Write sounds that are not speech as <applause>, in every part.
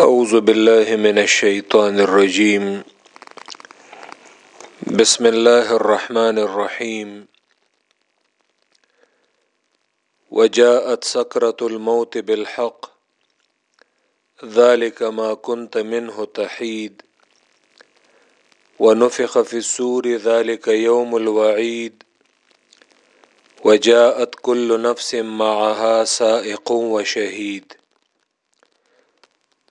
اعوذ باللہ من الشیطان الرجیم بسم اللہ الرحمن الرحیم وجاءت سکرت الموت بالحق. ذلك ما كنت منه تحید ونفخ في السور ذلك يوم الوعید وجاءت كل نفس معها سائق وشهید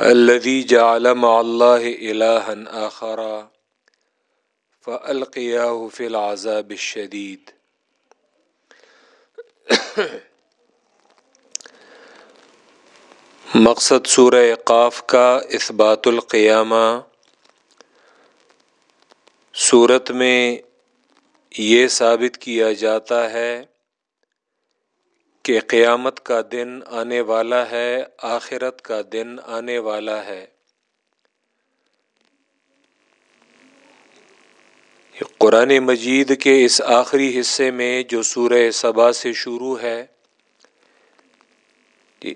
الذي جعل مع الله إلها آخر فألقياه في العذاب الشديد. مقصد سورہ قاف کا اثبات القیامہ. صورت میں یہ ثابت کیا جاتا ہے کہ قیامت کا دن آنے والا ہے، آخرت کا دن آنے والا ہے۔ قرآن مجید کے اس آخری حصے میں جو سورہ صبا سے شروع ہے،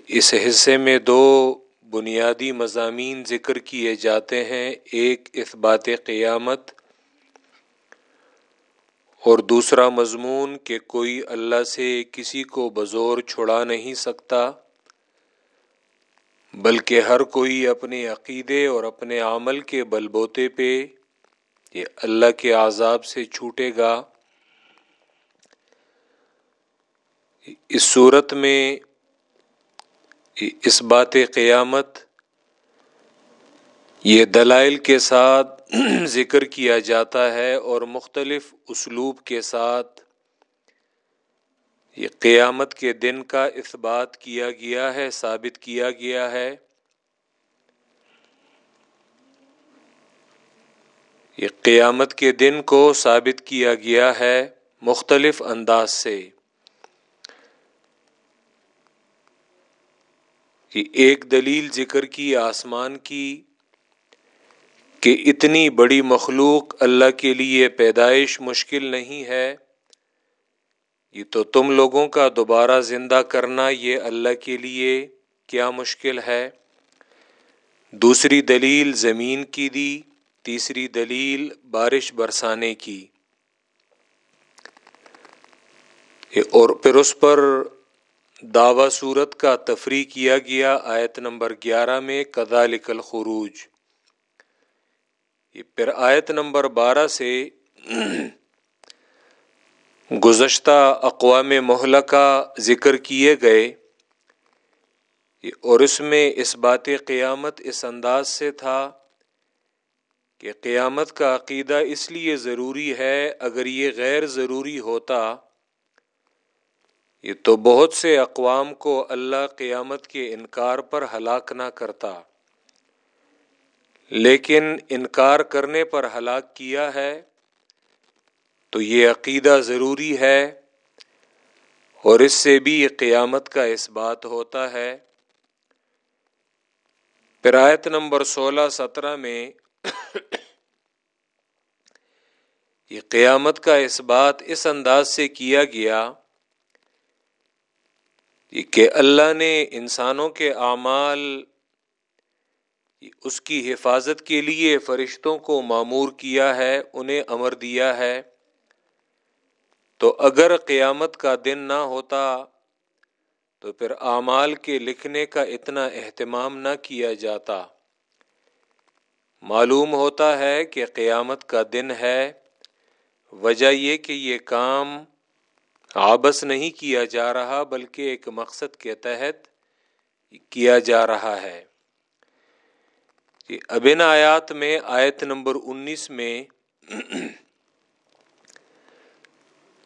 اس حصے میں دو بنیادی مضامین ذکر کیے جاتے ہیں۔ ایک اثبات قیامت اور دوسرا مضمون کہ کوئی اللہ سے کسی کو بزور چھڑا نہیں سکتا، بلکہ ہر کوئی اپنے عقیدے اور اپنے عمل کے بل بوتے پہ یہ اللہ کے عذاب سے چھوٹے گا۔ اس صورت میں اس بات قیامت یہ دلائل کے ساتھ <clears throat> ذکر کیا جاتا ہے اور مختلف اسلوب کے ساتھ یہ قیامت کے دن کا اثبات کیا گیا ہے، ثابت کیا گیا ہے۔ یہ قیامت کے دن کو ثابت کیا گیا ہے مختلف انداز سے۔ یہ ایک دلیل ذکر کی آسمان کی کہ اتنی بڑی مخلوق اللہ کے لیے پیدائش مشکل نہیں ہے، یہ تو تم لوگوں کا دوبارہ زندہ کرنا یہ اللہ کے لیے کیا مشکل ہے۔ دوسری دلیل زمین کی دی، تیسری دلیل بارش برسانے کی۔ اور پھر اس پر دعوی صورت کا تفریح کیا گیا آیت نمبر گیارہ میں کدا لکل خروج یہ پھر آیت نمبر بارہ سے گزشتہ اقوام محلہ کا ذکر کیے گئے اور اس میں اس بات قیامت اس انداز سے تھا کہ قیامت کا عقیدہ اس لیے ضروری ہے اگر یہ غیر ضروری ہوتا یہ تو بہت سے اقوام کو اللہ قیامت کے انکار پر ہلاک نہ کرتا لیکن انکار کرنے پر ہلاک کیا ہے تو یہ عقیدہ ضروری ہے اور اس سے بھی یہ قیامت کا اس بات ہوتا ہے۔ پرایت نمبر سولہ سترہ میں یہ قیامت کا اس بات اس انداز سے کیا گیا کہ اللہ نے انسانوں کے اعمال اس کی حفاظت کے لیے فرشتوں کو معمور کیا ہے، انہیں امر دیا ہے۔ تو اگر قیامت کا دن نہ ہوتا، تو پھر اعمال کے لکھنے کا اتنا اہتمام نہ کیا جاتا۔ معلوم ہوتا ہے کہ قیامت کا دن ہے، وجہ یہ کہ یہ کام آبس نہیں کیا جا رہا، بلکہ ایک مقصد کے تحت کیا جا رہا ہے۔ ابن آیات میں آیت نمبر انیس میں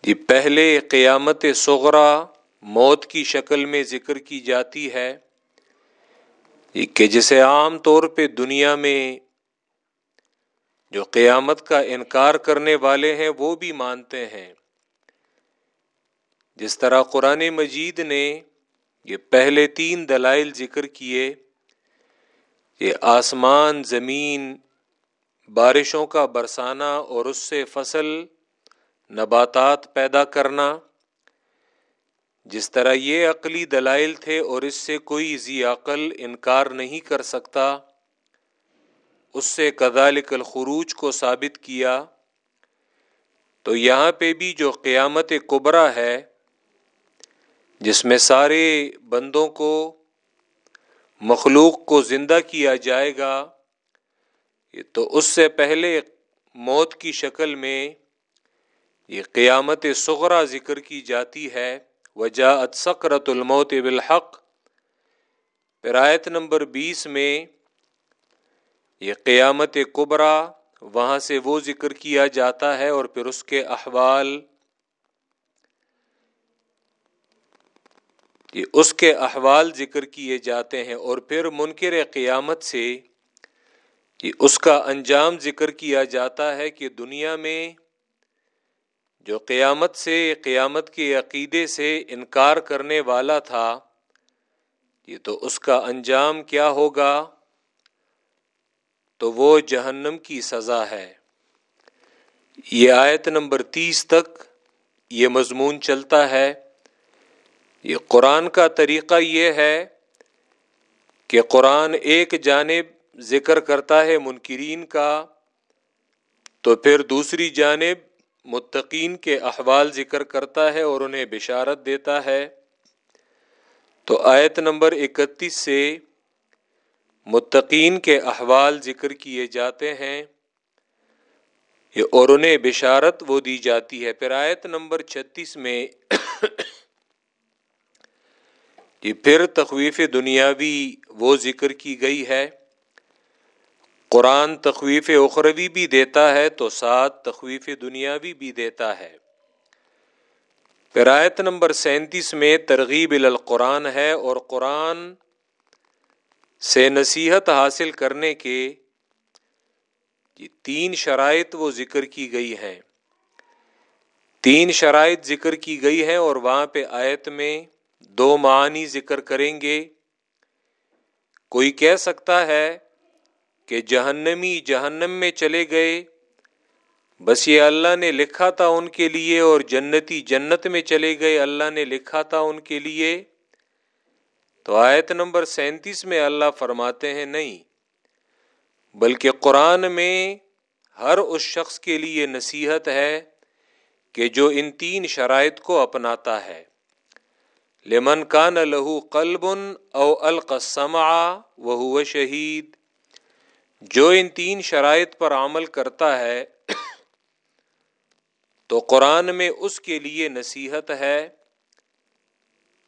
یہ پہلے قیامت سغرا موت کی شکل میں ذکر کی جاتی ہے کہ جسے عام طور پہ دنیا میں جو قیامت کا انکار کرنے والے ہیں وہ بھی مانتے ہیں۔ جس طرح قرآن مجید نے یہ پہلے تین دلائل ذکر کیے یہ آسمان، زمین، بارشوں کا برسانا اور اس سے فصل، نباتات پیدا کرنا۔ جس طرح یہ عقلی دلائل تھے اور اس سے کوئی ذی عقل انکار نہیں کر سکتا، اس سے کدالک الخروج کو ثابت کیا۔ تو یہاں پہ بھی جو قیامت قبرا ہے، جس میں سارے بندوں کو مخلوق کو زندہ کیا جائے گا تو اس سے پہلے موت کی شکل میں یہ قیامت سغرا ذکر کی جاتی ہے۔ وجہ سکرت الموت بالحق۔ پرایت نمبر بیس میں یہ قیامت قبرا وہاں سے وہ ذکر کیا جاتا ہے اور پھر اس کے احوال اس کے احوال ذکر کیے جاتے ہیں اور پھر منکر قیامت سے اس کا انجام ذکر کیا جاتا ہے کہ دنیا میں جو قیامت سے، قیامت کے عقیدے سے انکار کرنے والا تھا، یہ تو اس کا انجام کیا ہوگا؟ تو وہ جہنم کی سزا ہے۔ یہ آیت نمبر تیس تک یہ مضمون چلتا ہے۔ یہ قرآن کا طریقہ یہ ہے کہ قرآن ایک جانب ذکر کرتا ہے منکرین کا، تو پھر دوسری جانب متقین کے احوال ذکر کرتا ہے اور انہیں بشارت دیتا ہے۔ تو آیت نمبر اکتیس سے متقین کے احوال ذکر کیے جاتے ہیں۔ اور انہیں بشارت وہ دی جاتی ہے۔ پھر آیت نمبر چھتیس میں یہ پھر تخویف دنیاوی وہ ذکر کی گئی ہے۔ قرآن تخویف اخروی بھی دیتا ہے تو ساتھ تخویف دنیاوی بھی دیتا ہے۔ پرایت نمبر سینتیس میں ترغیب القرآن ہے اور قرآن سے نصیحت حاصل کرنے کے تین شرائط وہ ذکر کی گئی ہیں۔ تین شرائط ذکر کی گئی ہیں اور وہاں پہ آیت میں دو معنی ذکر کریں گے۔ کوئی کہہ سکتا ہے کہ جہنمی جہنم میں چلے گئے، بس یہ اللہ نے لکھا تھا ان کے لیے اور جنتی جنت میں چلے گئے، اللہ نے لکھا تھا ان کے لیے۔ تو آیت نمبر سینتیس میں اللہ فرماتے ہیں، نہیں، بلکہ قرآن میں ہر اس شخص کے لیے نصیحت ہے کہ جو ان تین شرائط کو اپناتا ہے۔ لمن کان لہو قلب او القسما وہ شہید۔ جو ان تین شرائط پر عمل کرتا ہے، تو قرآن میں اس کے لیے نصیحت ہے۔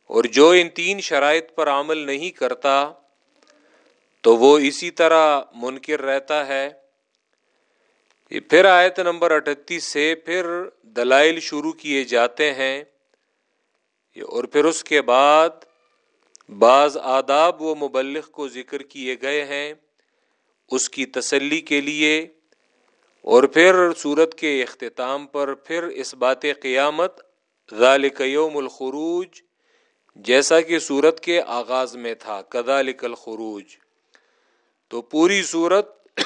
اور جو ان تین شرائط پر عمل نہیں کرتا، تو وہ اسی طرح منکر رہتا ہے۔ پھر آیت نمبر اٹھتیس سے پھر دلائل شروع کیے جاتے ہیں۔ اور پھر اس کے بعد بعض آداب و مبلغ کو ذکر کیے گئے ہیں اس کی تسلی کے لیے اور پھر صورت کے اختتام پر پھر اس بات قیامت ذالک یوم الخروج جیسا کہ صورت کے آغاز میں تھا کدالک الخروج۔ تو پوری صورت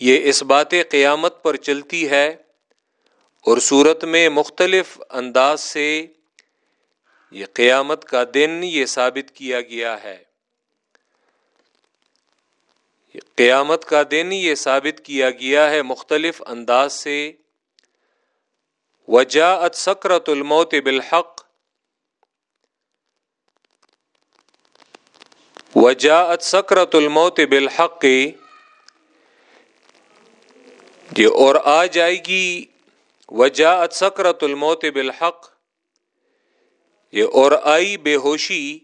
یہ اس بات قیامت پر چلتی ہے اور صورت میں مختلف انداز سے یہ قیامت کا دن یہ ثابت کیا گیا ہے۔ قیامت کا دن یہ ثابت کیا گیا ہے مختلف انداز سے۔ وجاءت سکرت الموت بالحق۔ وجاءت سکرت الموت بالحق۔ یہ اور آ جائے گی وجاءت سکرت الموت بالحق۔ یہ اور آئی بے ہوشی،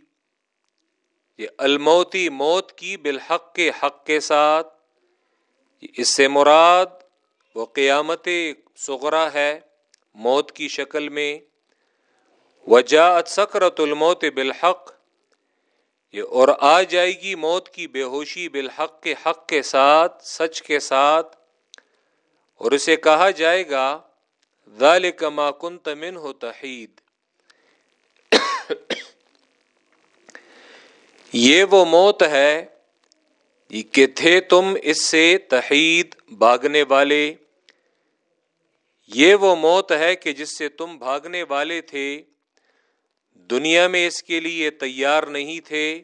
یہ الموتی موت کی بالحق کے حق کے ساتھ۔ اس سے مراد وہ قیامت سغرا ہے موت کی شکل میں۔ وجاعت سکرت الموت بالحق۔ یہ اور آ جائے گی موت کی بے ہوشی بالحق کے حق کے ساتھ، سچ کے ساتھ۔ اور اسے کہا جائے گا ذالک ما کنت من ہو تحید یہ وہ موت ہے کہ تھے تم اس سے تحید بھاگنے والے۔ یہ وہ موت ہے کہ جس سے تم بھاگنے والے تھے۔ دنیا میں اس کے لیے تیار نہیں تھے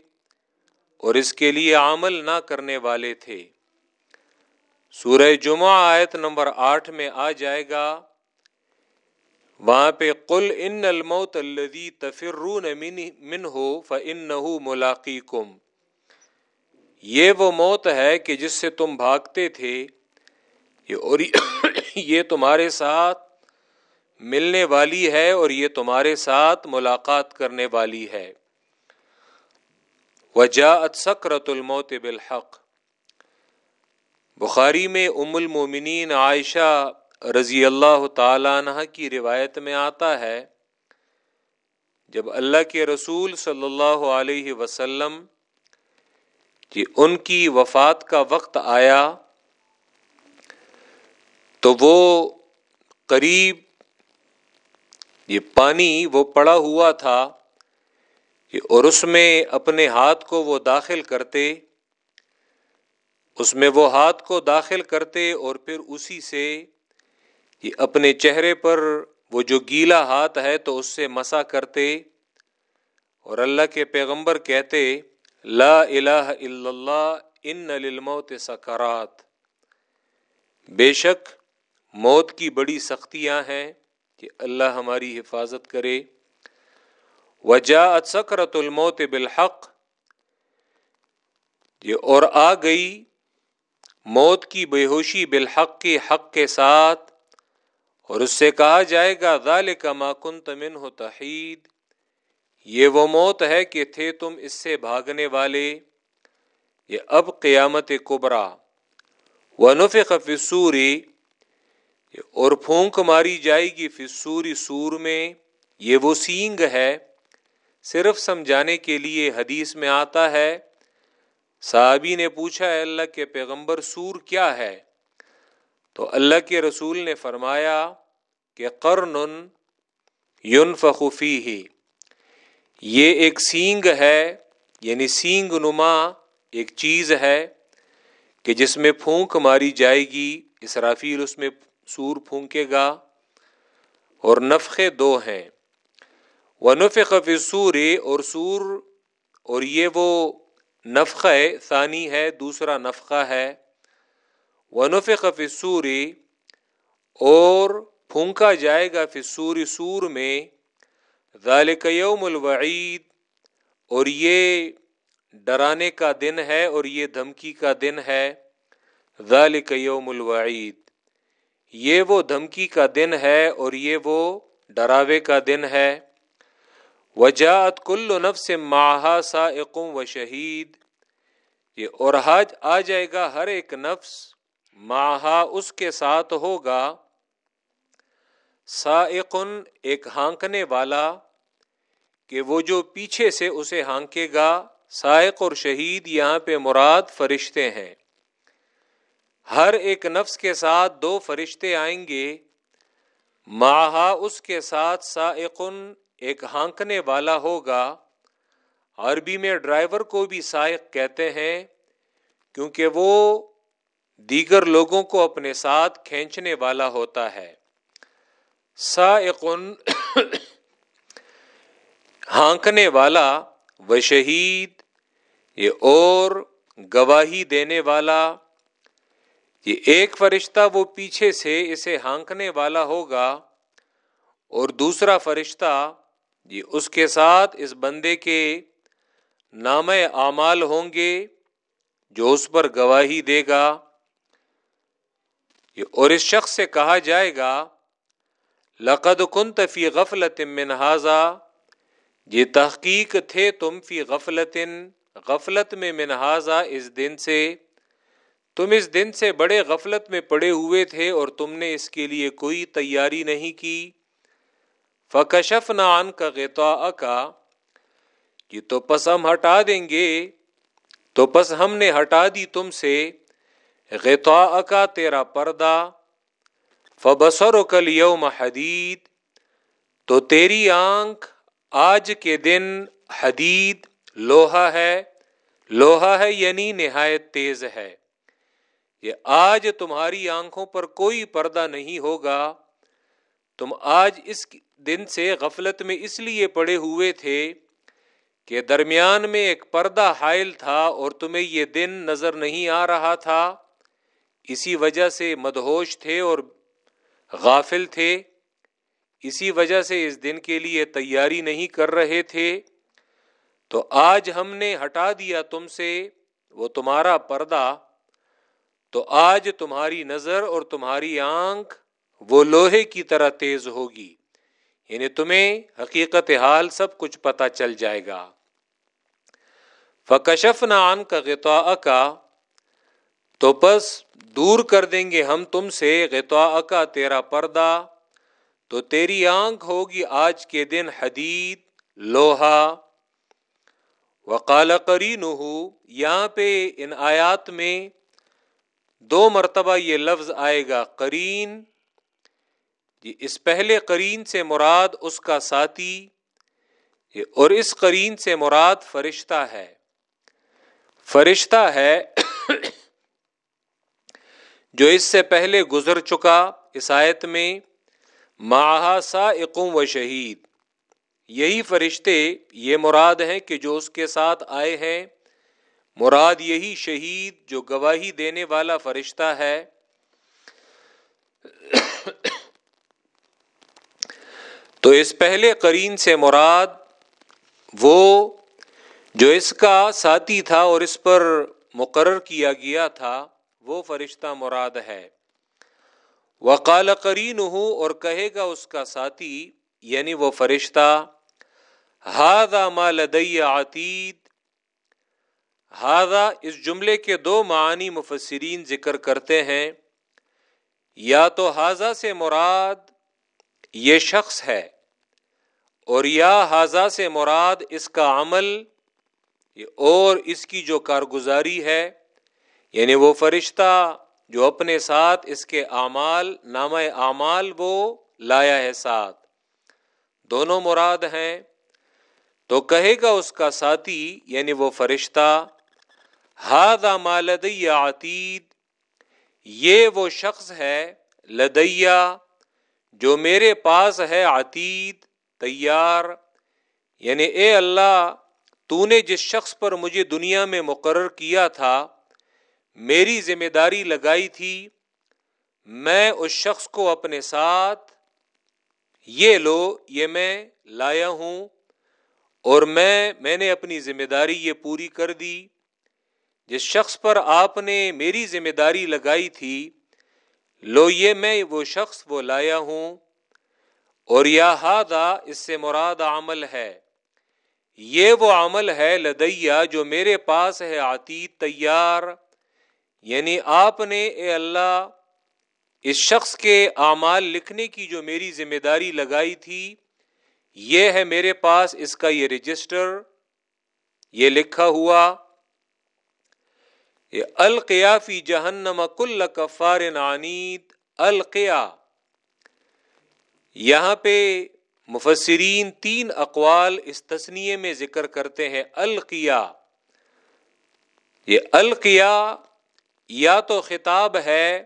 اور اس کے لیے عمل نہ کرنے والے تھے۔ سورہ جمعہ آیت نمبر آٹھ میں آ جائے گا۔ وہاں پہ قل ان الموت الدی تفرون من ہو فن ملاقی کم یہ وہ موت ہے کہ جس سے تم بھاگتے تھے۔ اور <coughs> یہ تمہارے ساتھ ملنے والی ہے اور یہ تمہارے ساتھ ملاقات کرنے والی ہے۔ وجا سکرت الموت بالحق۔ بخاری میں ام المومنین عائشہ رضی اللہ تعالی عنہ کی روایت میں آتا ہے، جب اللہ کے رسول صلی اللہ علیہ وسلم کہ ان کی وفات کا وقت آیا تو وہ قریب یہ پانی وہ پڑا ہوا تھا اور اس میں اپنے ہاتھ کو وہ داخل کرتے، اس میں وہ ہاتھ کو داخل کرتے اور پھر اسی سے یہ اپنے چہرے پر وہ جو گیلا ہاتھ ہے تو اس سے مسا کرتے اور اللہ کے پیغمبر کہتے، لا الہ الا اللہ، ان للموت سکرات۔ بے شک، موت کی بڑی سختیاں ہیں کہ اللہ ہماری حفاظت کرے۔ وجا سکرت الموت بالحق۔ یہ اور آ گئی، موت کی بے ہوشی بالحق کے حق کے ساتھ۔ اور اس سے کہا جائے گا ذال کا ماکن تمن ہو تحید۔ یہ وہ موت ہے کہ تھے تم اس سے بھاگنے والے۔ یہ اب قیامت کبرا۔ ونف فسوری اور پھونک ماری جائے گی فسوری سور میں۔ یہ وہ سینگ ہے۔ صرف سمجھانے کے لیے حدیث میں آتا ہے۔ صحابی نے پوچھا ہے اللہ کے پیغمبر، سور کیا ہے؟ تو اللہ کے رسول نے فرمایا کہ قرن یون فخوفی ہی یہ ایک سینگ ہے یعنی سینگ نما ایک چیز ہے کہ جس میں پھونک ماری جائے گی، اسرافیل اس میں سور پھونکے گا اور نفقے دو ہیں۔ وہ نف سور اور سور، اور یہ وہ نفق ثانی ہے، دوسرا نفقہ ہے۔ وہ نف سوری اور پھونکا جائے گا فسوری سور میں ذالک یوم الوعید اور یہ ڈرانے کا دن ہے اور یہ دھمکی کا دن ہے ذالک یوم الوعید یہ وہ دھمکی کا دن ہے اور یہ وہ ڈراوے کا دن ہے وجات کل نفس ماہا سائقم و شہید یہ اور حج آ جائے گا ہر ایک نفس ماہا اس کے ساتھ ہوگا۔ سائقن ایک ہانکنے والا کہ وہ جو پیچھے سے اسے ہانکے گا، سائق اور شہید یہاں پہ مراد فرشتے ہیں۔ ہر ایک نفس کے ساتھ دو فرشتے آئیں گے۔ ماہا اس کے ساتھ سائقن ایک ہانکنے والا ہوگا۔ عربی میں ڈرائیور کو بھی سائق کہتے ہیں کیونکہ وہ دیگر لوگوں کو اپنے ساتھ کھینچنے والا ہوتا ہے۔ سائقن ہانکنے والا و شہید، یہ اور گواہی دینے والا، یہ ایک فرشتہ وہ پیچھے سے اسے ہانکنے والا ہوگا، اور دوسرا فرشتہ، یہ اس کے ساتھ اس بندے کے نام اعمال ہوں گے جو اس پر گواہی دے گا۔ اور اس شخص سے کہا جائے گا، لقد کن تفی غفلت منہذا یہ تحقیق تھے تم فی غفلت غفلت میں منہذا اس دن سے۔ تم اس دن سے بڑے غفلت میں پڑے ہوئے تھے اور تم نے اس کے لیے کوئی تیاری نہیں کی۔ فکشف نان کا غتا کا یہ تو پس ہم ہٹا دیں گے۔ تو پس ہم نے ہٹا دی تم سے۔ غطاء کا تیرا پردہ فبسر و کل یوم حدید، تو تیری آنکھ آج کے دن حدید، لوہا ہے لوہا ہے یعنی نہایت تیز ہے۔ یہ آج تمہاری آنکھوں پر کوئی پردہ نہیں ہوگا۔ تم آج اس دن سے غفلت میں اس لیے پڑے ہوئے تھے کہ درمیان میں ایک پردہ حائل تھا اور تمہیں یہ دن نظر نہیں آ رہا تھا۔ اسی وجہ سے مدہوش تھے اور غافل تھے۔ اسی وجہ سے اس دن کے لیے تیاری نہیں کر رہے تھے۔ تو آج ہم نے ہٹا دیا تم سے وہ تمہارا پردہ۔ تو آج تمہاری نظر اور تمہاری آنکھ وہ لوہے کی طرح تیز ہوگی۔ یعنی تمہیں حقیقت حال سب کچھ پتا چل جائے گا۔ فکشف نان کا غطا کا تو پس دور کر دیں گے ہم تم سے غطا کا تیرا پردہ۔ تو تیری آنکھ ہوگی آج کے دن حدید لوہا۔ وقال کرین یہاں پہ ان آیات میں دو مرتبہ یہ لفظ آئے گا کرین جی اس پہلے کرین سے مراد اس کا ساتھی، اور اس کرین سے مراد فرشتہ ہے۔ فرشتہ ہے جو اس سے پہلے گزر چکا اس آیت میں ماہاسا اقم و شہید یہی فرشتے یہ مراد ہیں کہ جو اس کے ساتھ آئے ہیں۔ مراد یہی شہید جو گواہی دینے والا فرشتہ ہے۔ تو اس پہلے قرین سے مراد وہ جو اس کا ساتھی تھا اور اس پر مقرر کیا گیا تھا۔ وہ فرشتہ مراد ہے۔ وقال کرین ہوں اور کہے گا اس کا ساتھی یعنی وہ فرشتہ ہاد لدی عتید ہاضا اس جملے کے دو معنی مفسرین ذکر کرتے ہیں۔ یا تو حاضہ سے مراد یہ شخص ہے، اور یا حاضہ سے مراد اس کا عمل، اور اس کی جو کارگزاری ہے۔ یعنی وہ فرشتہ جو اپنے ساتھ اس کے اعمال نام اعمال وہ لایا ہے ساتھ۔ دونوں مراد ہیں۔ تو کہے گا اس کا ساتھی یعنی وہ فرشتہ ہاد مالدی عتید، یہ وہ شخص ہے لدیا جو میرے پاس ہے عتید، تیار۔ یعنی اے اللہ، تو نے جس شخص پر مجھے دنیا میں مقرر کیا تھا میری ذمہ داری لگائی تھی، میں اس شخص کو اپنے ساتھ، یہ لو، یہ میں لایا ہوں، اور میں میں نے اپنی ذمہ داری یہ پوری کر دی۔ جس شخص پر آپ نے میری ذمہ داری لگائی تھی، لو یہ میں وہ شخص وہ لایا ہوں۔ اور یا ہادا اس سے مراد عمل ہے۔ یہ وہ عمل ہے لدیا جو میرے پاس ہے آتی تیار۔ یعنی آپ نے اے اللہ اس شخص کے اعمال لکھنے کی جو میری ذمہ داری لگائی تھی، یہ ہے میرے پاس، اس کا یہ رجسٹر، یہ لکھا ہوا۔ القیا فی جہنم کل کفار نانیت القیا۔ یہاں پہ مفسرین تین اقوال اس تسنیے میں ذکر کرتے ہیں، القیا۔ یہ القیا یا تو خطاب ہے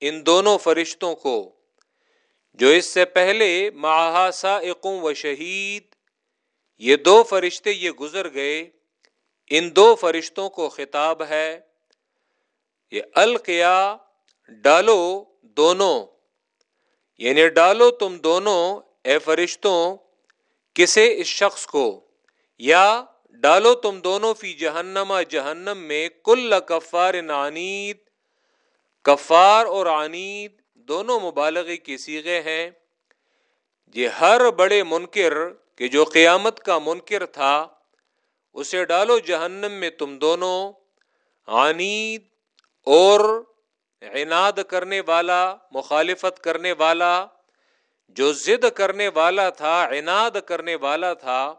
ان دونوں فرشتوں کو جو اس سے پہلے محاسا اقم و شہید، یہ دو فرشتے یہ گزر گئے، ان دو فرشتوں کو خطاب ہے، یہ القیا، ڈالو دونوں یعنی ڈالو تم دونوں اے فرشتوں کسے اس شخص کو یا ڈالو تم دونوں فی جہنم جہنم میں کل کفار نانید کفار اور آنید دونوں مبالغے کی سیغے ہیں۔ یہ ہر بڑے منکر کہ جو قیامت کا منکر تھا، اسے ڈالو جہنم میں تم دونوں۔ آنید اور عناد کرنے والا، مخالفت کرنے والا، جو ضد کرنے والا تھا، عناد کرنے والا تھا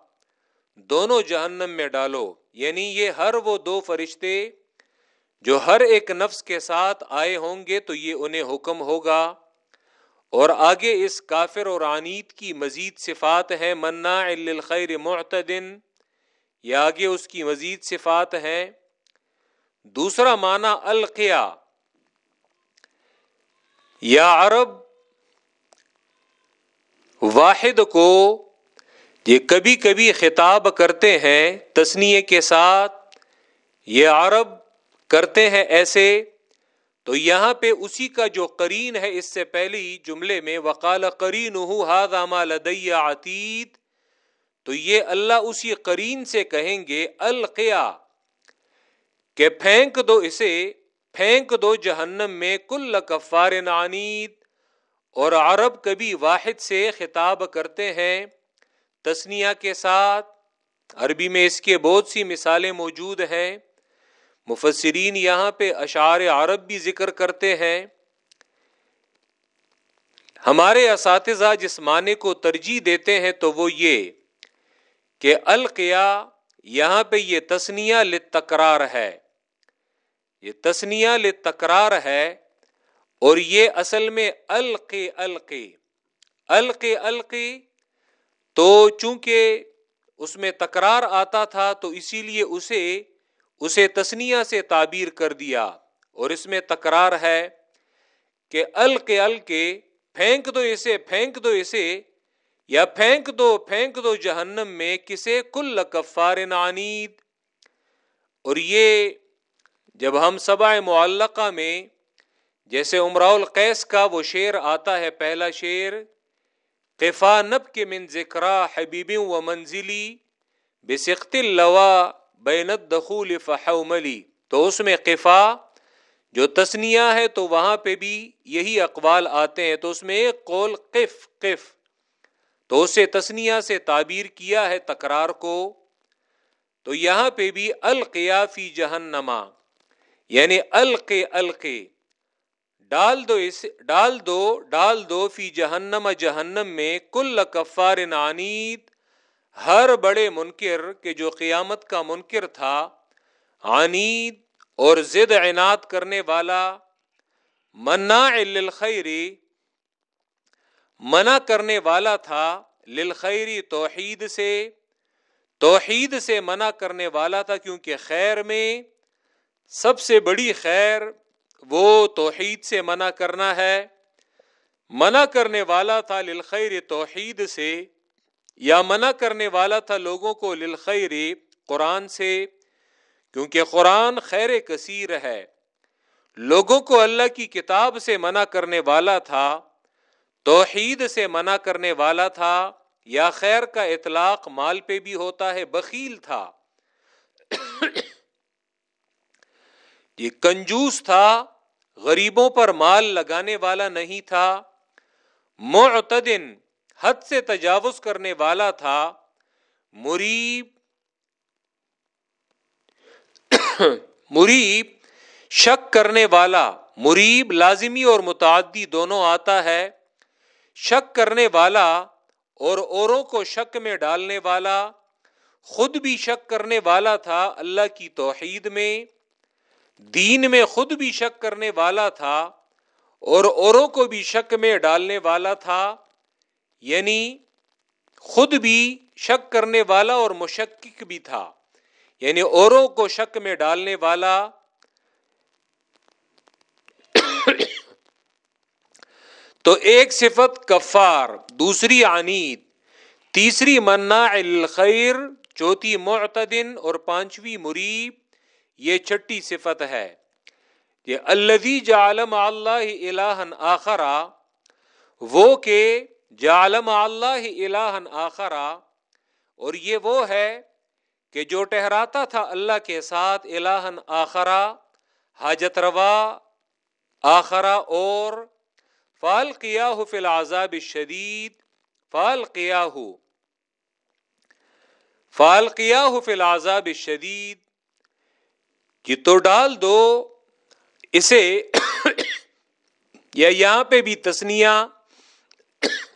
دونوں جہنم میں ڈالو۔ یعنی یہ ہر وہ دو فرشتے جو ہر ایک نفس کے ساتھ آئے ہوں گے، تو یہ انہیں حکم ہوگا۔ اور آگے اس کافر اور عنیت کی مزید صفات ہے منا الخیر معتدن یا آگے اس کی مزید صفات ہیں۔ دوسرا معنی القیا یا عرب، واحد کو یہ کبھی کبھی خطاب کرتے ہیں تسنیے کے ساتھ، یہ عرب کرتے ہیں ایسے، تو یہاں پہ اسی کا جو قرین ہے اس سے پہلی جملے میں، وقال کرین لدیا عتید، تو یہ اللہ اسی قرین سے کہیں گے، القیا، کہ پھینک دو اسے، پھینک دو جہنم میں، کل کفار نانید اور عرب کبھی واحد سے خطاب کرتے ہیں تسنیا کے ساتھ عربی میں اس کے بہت سی مثالیں موجود ہیں۔ مفسرین یہاں پہ اشعار عرب بھی ذکر کرتے ہیں۔ ہمارے اساتذہ جس معنی کو ترجیح دیتے ہیں تو وہ یہ کہ القیا یہاں پہ یہ تسنیا لتکرار ہے۔ یہ تسنیا لتکرار ہے اور یہ اصل میں القی القی القی القی تو چونکہ اس میں تکرار آتا تھا، تو اسی لیے اسے اسے تسنیا سے تعبیر کر دیا۔ اور اس میں تکرار ہے کہ الکے الکے پھینک دو اسے، پھینک دو اسے، یا پھینک دو پھینک دو جہنم میں کسے کل کفار نانید اور یہ جب ہم سبا معلقہ میں، جیسے عمراء القیس کا وہ شعر آتا ہے، پہلا شعر قفا نب کے من ذکرا حبیب و منزلی بے سخت لوا بینت دخول فحوملی، تو اس میں قفا جو تسنیا ہے تو وہاں پہ بھی یہی اقوال آتے ہیں، تو اس میں ایک قول قف قف، تو اسے تسنیا سے تعبیر کیا ہے تکرار کو، تو یہاں پہ بھی القیافی جہنما یعنی القے القے ڈال دو اس، ڈال دو ڈال دو فی جہنم جہنم میں کل کفار نانید ہر بڑے منکر کے جو قیامت کا منکر تھا عنید اور زد عناد کرنے والا منا للخیری منع کرنے والا تھا للخیری توحید سے توحید سے منع کرنے والا تھا کیونکہ خیر میں سب سے بڑی خیر وہ توحید سے منع کرنا ہے۔ منع کرنے والا تھا للخیر توحید سے یا منع کرنے والا تھا لوگوں کو للخیر قرآن سے؟ کیونکہ قرآن خیر کثیر ہے۔ لوگوں کو اللہ کی کتاب سے منع کرنے والا تھا، توحید سے منع کرنے والا تھا یا خیر کا اطلاق مال پہ بھی ہوتا ہے، بخیل تھا۔ یہ کنجوس تھا، غریبوں پر مال لگانے والا نہیں تھا، معتدن، حد سے تجاوز کرنے والا تھا، مریب <coughs> مریب، شک کرنے والا، مریب لازمی اور متعدی دونوں آتا ہے، شک کرنے والا اور اوروں کو شک میں ڈالنے والا، خود بھی شک کرنے والا تھا اللہ کی توحید میں۔ دین میں خود بھی شک کرنے والا تھا اور اوروں کو بھی شک میں ڈالنے والا تھا یعنی خود بھی شک کرنے والا اور مشکک بھی تھا یعنی اوروں کو شک میں ڈالنے والا <coughs> تو ایک صفت کفار، دوسری عنید، تیسری منا الخیر، چوتھی معتدن اور پانچویں مریب۔ یہ چھٹی صفت ہے یہ الدی جالم اللہ الہن آخرا وہ کہ جالم اللہ الہن آخرا اور یہ وہ ہے کہ جو ٹہراتا تھا اللہ کے ساتھ الہن آخرا حاجت روا آخرا اور فال قیا فی العذاب شدید فال قیا فال قیا فی العذاب شدید کہ تو ڈال دو۔ اسے یا یہاں پہ بھی تسنیا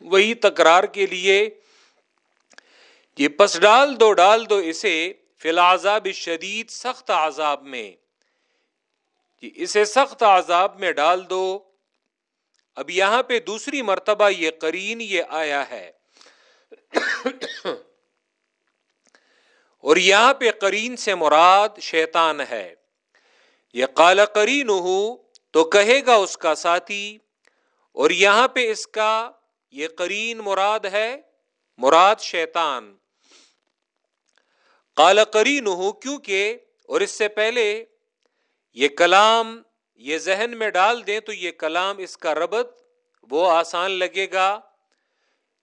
وہی تکرار کے لیے۔ یہ پس ڈال دو ڈال دو اسے۔ فی العذاب شدید سخت عذاب میں۔ اسے سخت عذاب میں ڈال دو۔ اب یہاں پہ دوسری مرتبہ یہ کرین یہ آیا ہے۔ اور یہاں پہ کرین سے مراد شیطان ہے۔ یہ کالا کرین تو کہے گا اس کا ساتھی، اور یہاں پہ اس کا یہ کرین مراد ہے، مراد شیطان۔ کالا کرین کیونکہ، اور اس سے پہلے، یہ کلام یہ ذہن میں ڈال دیں تو یہ کلام اس کا ربط وہ آسان لگے گا۔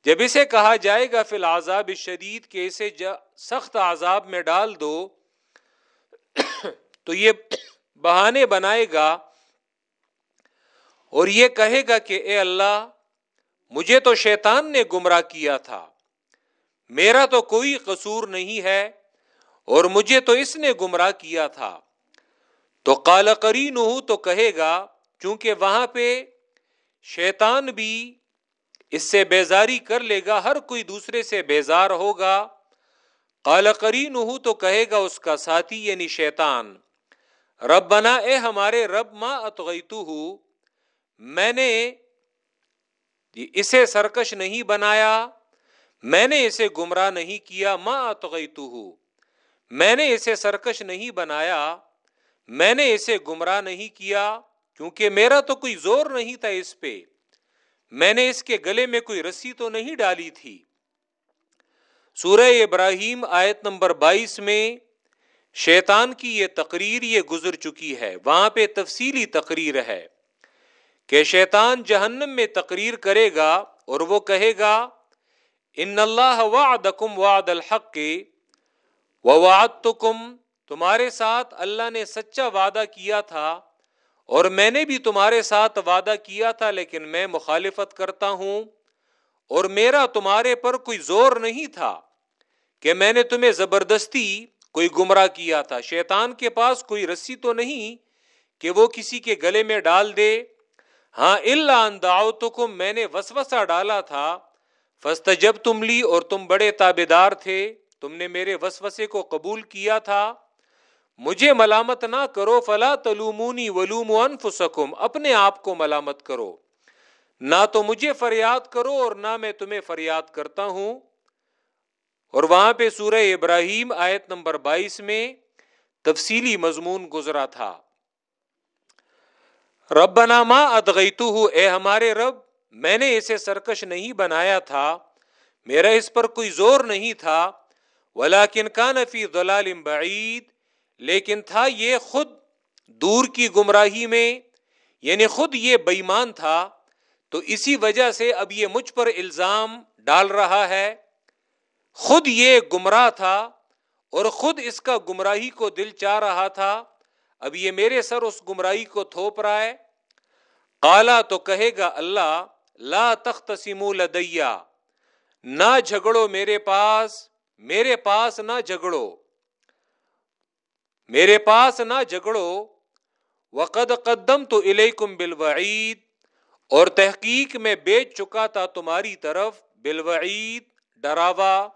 جب اسے کہا جائے گا، فی العذاب شدید کے اسے سخت عذاب میں ڈال دو، <coughs> تو یہ بہانے بنائے گا اور یہ کہے گا کہ اے اللہ، مجھے تو شیطان نے گمراہ کیا تھا، میرا تو کوئی قصور نہیں ہے اور مجھے تو اس نے گمراہ کیا تھا۔ تو کالا کرین تو کہے گا کیونکہ وہاں پہ شیطان بھی اس سے بیزاری کر لے گا، ہر کوئی دوسرے سے بیزار ہوگا۔ کالا کرین تو کہے گا اس کا ساتھی یعنی شیطان۔ رب بنا اے ہمارے رب ماں اتغیتو ہوں میں نے اسے سرکش نہیں بنایا، میں نے اسے گمراہ نہیں کیا ماں اتغیتو ہوں میں نے اسے سرکش نہیں بنایا، میں نے اسے گمراہ نہیں کیا، کیونکہ میرا تو کوئی زور نہیں تھا اس پہ، میں نے اس کے گلے میں کوئی رسی تو نہیں ڈالی تھی۔ سورہ ابراہیم آیت نمبر بائیس میں شیطان کی یہ تقریر یہ گزر چکی ہے، وہاں پہ تفصیلی تقریر ہے کہ شیطان جہنم میں تقریر کرے گا اور وہ کہے گا، ان اللہ وعدکم وعد الحق ووعدتکم تمہارے ساتھ اللہ نے سچا وعدہ کیا تھا اور میں نے بھی تمہارے ساتھ وعدہ کیا تھا، لیکن میں مخالفت کرتا ہوں اور میرا تمہارے پر کوئی زور نہیں تھا کہ میں نے تمہیں زبردستی کوئی گمراہ کیا تھا۔ شیطان کے پاس کوئی رسی تو نہیں کہ وہ کسی کے گلے میں ڈال دے۔ ہاں اللہ انداؤ تو میں نے وسوسا ڈالا تھا۔ فسط جب تم لی اور تم بڑے تابے دار تھے۔ تم نے میرے وسوسے کو قبول کیا تھا۔ مجھے ملامت نہ کرو، فلا تلومونی ولوم انفسکم اپنے آپ کو ملامت کرو۔ نہ تو مجھے فریاد کرو اور نہ میں تمہیں فریاد کرتا ہوں۔ اور وہاں پہ سورہ ابراہیم آیت نمبر بائیس میں تفصیلی مضمون گزرا تھا۔ رب بنا ماں ادغیتو اے ہمارے رب، میں نے اسے سرکش نہیں بنایا تھا، میرا اس پر کوئی زور نہیں تھا ولاکن کا نفی دلال بعید، لیکن تھا یہ خود دور کی گمراہی میں یعنی خود یہ بےمان تھا، تو اسی وجہ سے اب یہ مجھ پر الزام ڈال رہا ہے۔ خود یہ گمراہ تھا اور خود اس کا گمراہی کو دل چاہ رہا تھا۔ اب یہ میرے سر اس گمراہی کو تھوپ رہا ہے۔ کالا تو کہے گا اللہ، لا تخت سمو لدیا نہ جھگڑو میرے پاس میرے پاس نہ جھگڑو۔ میرے پاس نہ جھگڑو۔ وقد قدم تو الیکم بالوعید، اور تحقیق میں بیچ چکا تھا تمہاری طرف بالوعید، ڈراوا۔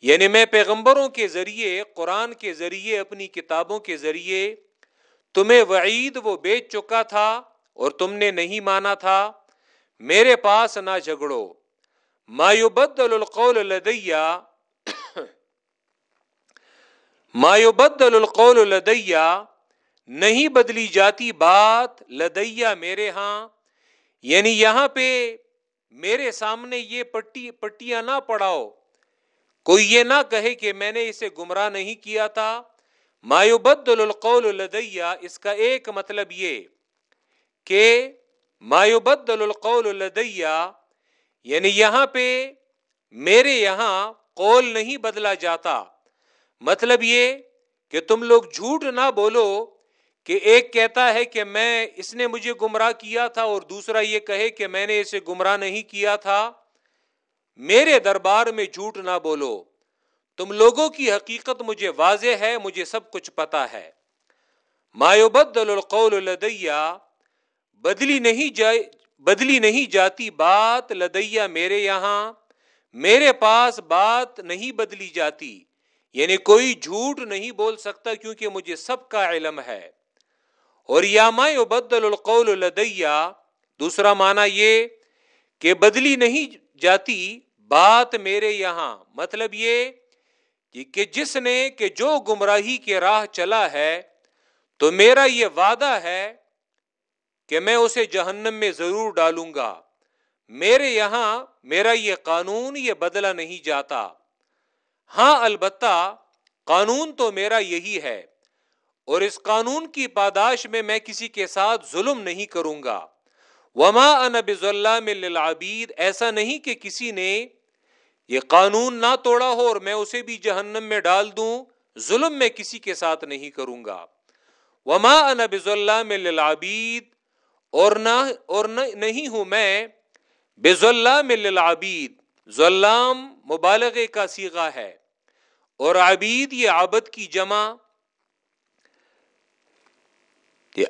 یعنی میں پیغمبروں کے ذریعے، قرآن کے ذریعے، اپنی کتابوں کے ذریعے تمہیں وعید وہ بیچ چکا تھا اور تم نے نہیں مانا تھا، میرے پاس نہ جھگڑو۔ مایو بدل القول لدیا مایو بدل القول لدیا نہیں بدلی جاتی بات لدیا میرے ہاں۔ یعنی یہاں پہ میرے سامنے یہ پٹی، پٹیاں نہ پڑاؤ۔ کوئی یہ نہ کہے کہ میں نے اسے گمراہ نہیں کیا تھا۔ مایو بدل القول لدیا اس کا ایک مطلب یہ کہ مایو بدل القول لدیا یعنی یہاں پہ میرے یہاں قول نہیں بدلا جاتا۔ مطلب یہ کہ تم لوگ جھوٹ نہ بولو کہ ایک کہتا ہے کہ میں، اس نے مجھے گمراہ کیا تھا اور دوسرا یہ کہے کہ میں نے اسے گمراہ نہیں کیا تھا۔ میرے دربار میں جھوٹ نہ بولو۔ تم لوگوں کی حقیقت مجھے واضح ہے، مجھے سب کچھ پتا ہے۔ مایو بدل القول لدیا بدلی نہیں جائے بدلی نہیں جاتی بات لدیا میرے یہاں۔ میرے پاس بات نہیں بدلی جاتی۔ یعنی کوئی جھوٹ نہیں بول سکتا کیونکہ مجھے سب کا علم ہے۔ اور یا بدل القول لدیا دوسرا معنی یہ کہ بدلی نہیں جاتی بات میرے یہاں مطلب یہ کہ جس نے کہ جو گمراہی کے راہ چلا ہے، تو میرا یہ وعدہ ہے کہ میں اسے جہنم میں ضرور ڈالوں گا۔ میرے یہاں میرا یہ قانون یہ بدلا نہیں جاتا۔ ہاں البتہ قانون تو میرا یہی ہے اور اس قانون کی پاداش میں میں کسی کے ساتھ ظلم نہیں کروں گا۔ وما ان للعبید ایسا نہیں کہ کسی نے یہ قانون نہ توڑا ہو اور میں اسے بھی جہنم میں ڈال دوں، ظلم میں کسی کے ساتھ نہیں کروں گا۔ وما ان بزلام للعبید اور نہ، اور نہیں ہوں میں بز للعبید ظلام مبالغے کا سیگا ہے اور عبید یہ عبد کی جمع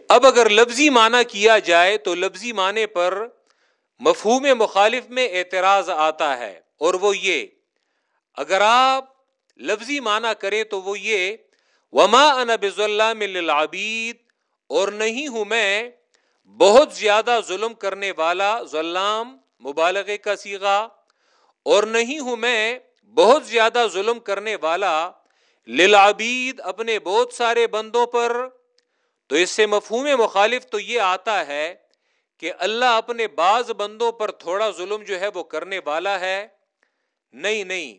اب اگر لفظی معنی کیا جائے تو لفظی معنی پر مفہوم مخالف میں اعتراض آتا ہے اور وہ یہ، اگر آپ لفظی معنی کریں تو وہ یہ، وما ان بز للعبید اور نہیں ہوں میں بہت زیادہ ظلم کرنے والا، ظلام، مبالغے کا سیگا اور نہیں ہوں میں بہت زیادہ ظلم کرنے والا للعبید اپنے بہت سارے بندوں پر تو اس سے مفہوم مخالف تو یہ آتا ہے کہ اللہ اپنے بعض بندوں پر تھوڑا ظلم جو ہے وہ کرنے والا ہے۔ نہیں نہیں،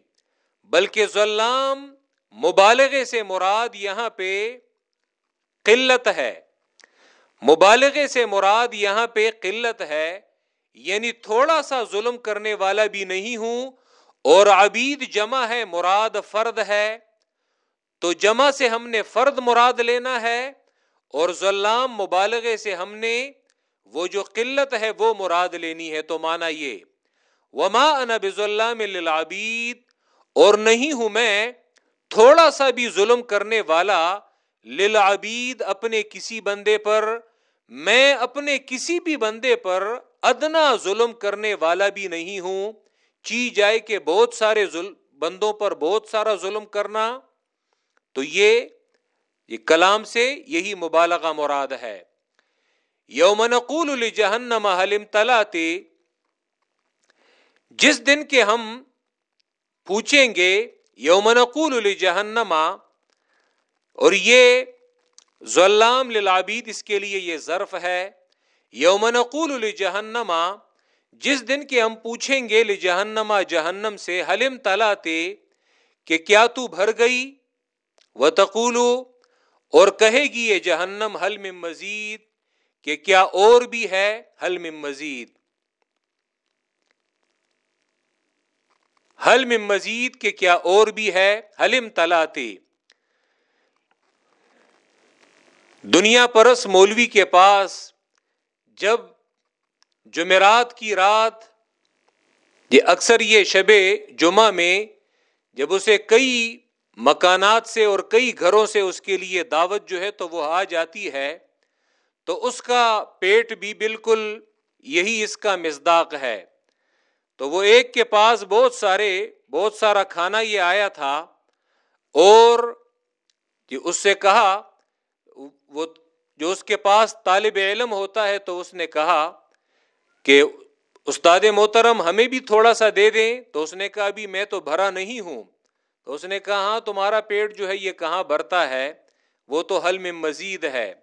بلکہ ظلام مبالغے سے مراد یہاں پہ قلت ہے۔ مبالغے سے مراد یہاں پہ قلت ہے یعنی تھوڑا سا ظلم کرنے والا بھی نہیں ہوں اور عبید جمع ہے، مراد فرد ہے۔ تو جمع سے ہم نے فرد مراد لینا ہے۔ اور ظلام مبالغے سے ہم نے وہ جو قلت ہے وہ مراد لینی ہے تو مانا یہ، وما ان بزلام للعبید، اور نہیں ہوں میں تھوڑا سا بھی ظلم کرنے والا للعبید اپنے کسی بندے پر، میں اپنے کسی بھی بندے پر ادنا ظلم کرنے والا بھی نہیں ہوں، چی جائے کہ بہت سارے بندوں پر بہت سارا ظلم کرنا۔ تو یہ یہ کلام سے یہی مبالغہ مراد ہے۔ یوم نقول جہنم حلم تلاتے جس دن کے ہم پوچھیں گے، یوم نقول جہنما اور یہ ظلام للعبید اس کے لیے یہ ظرف ہے۔ یوم نقول جہنما جس دن کے ہم پوچھیں گے جہنما جہنم سے حلم تلاتے کہ کیا تو بھر گئی؟ وہ تقولو اور کہے گی یہ جہنم حل میں مزید کہ کیا اور بھی ہے حل میں مزید؟ حل میں مزید کہ کیا اور بھی ہے حلم تلاتے دنیا پرس مولوی کے پاس جب جمعرات کی رات، یہ اکثر یہ شب جمعہ میں جب اسے کئی مکانات سے اور کئی گھروں سے اس کے لیے دعوت جو ہے تو وہ آ جاتی ہے، تو اس کا پیٹ بھی بالکل یہی اس کا مزداق ہے۔ تو وہ ایک کے پاس بہت سارے، بہت سارا کھانا یہ آیا تھا اور جی اس سے کہا، وہ جو اس کے پاس طالب علم ہوتا ہے تو اس نے کہا کہ استاد محترم ہمیں بھی تھوڑا سا دے دیں۔ تو اس نے کہا، ابھی میں تو بھرا نہیں ہوں۔ تو اس نے کہا ہاں تمہارا پیٹ جو ہے یہ کہاں بھرتا ہے؟ وہ تو حل میں مزید ہے۔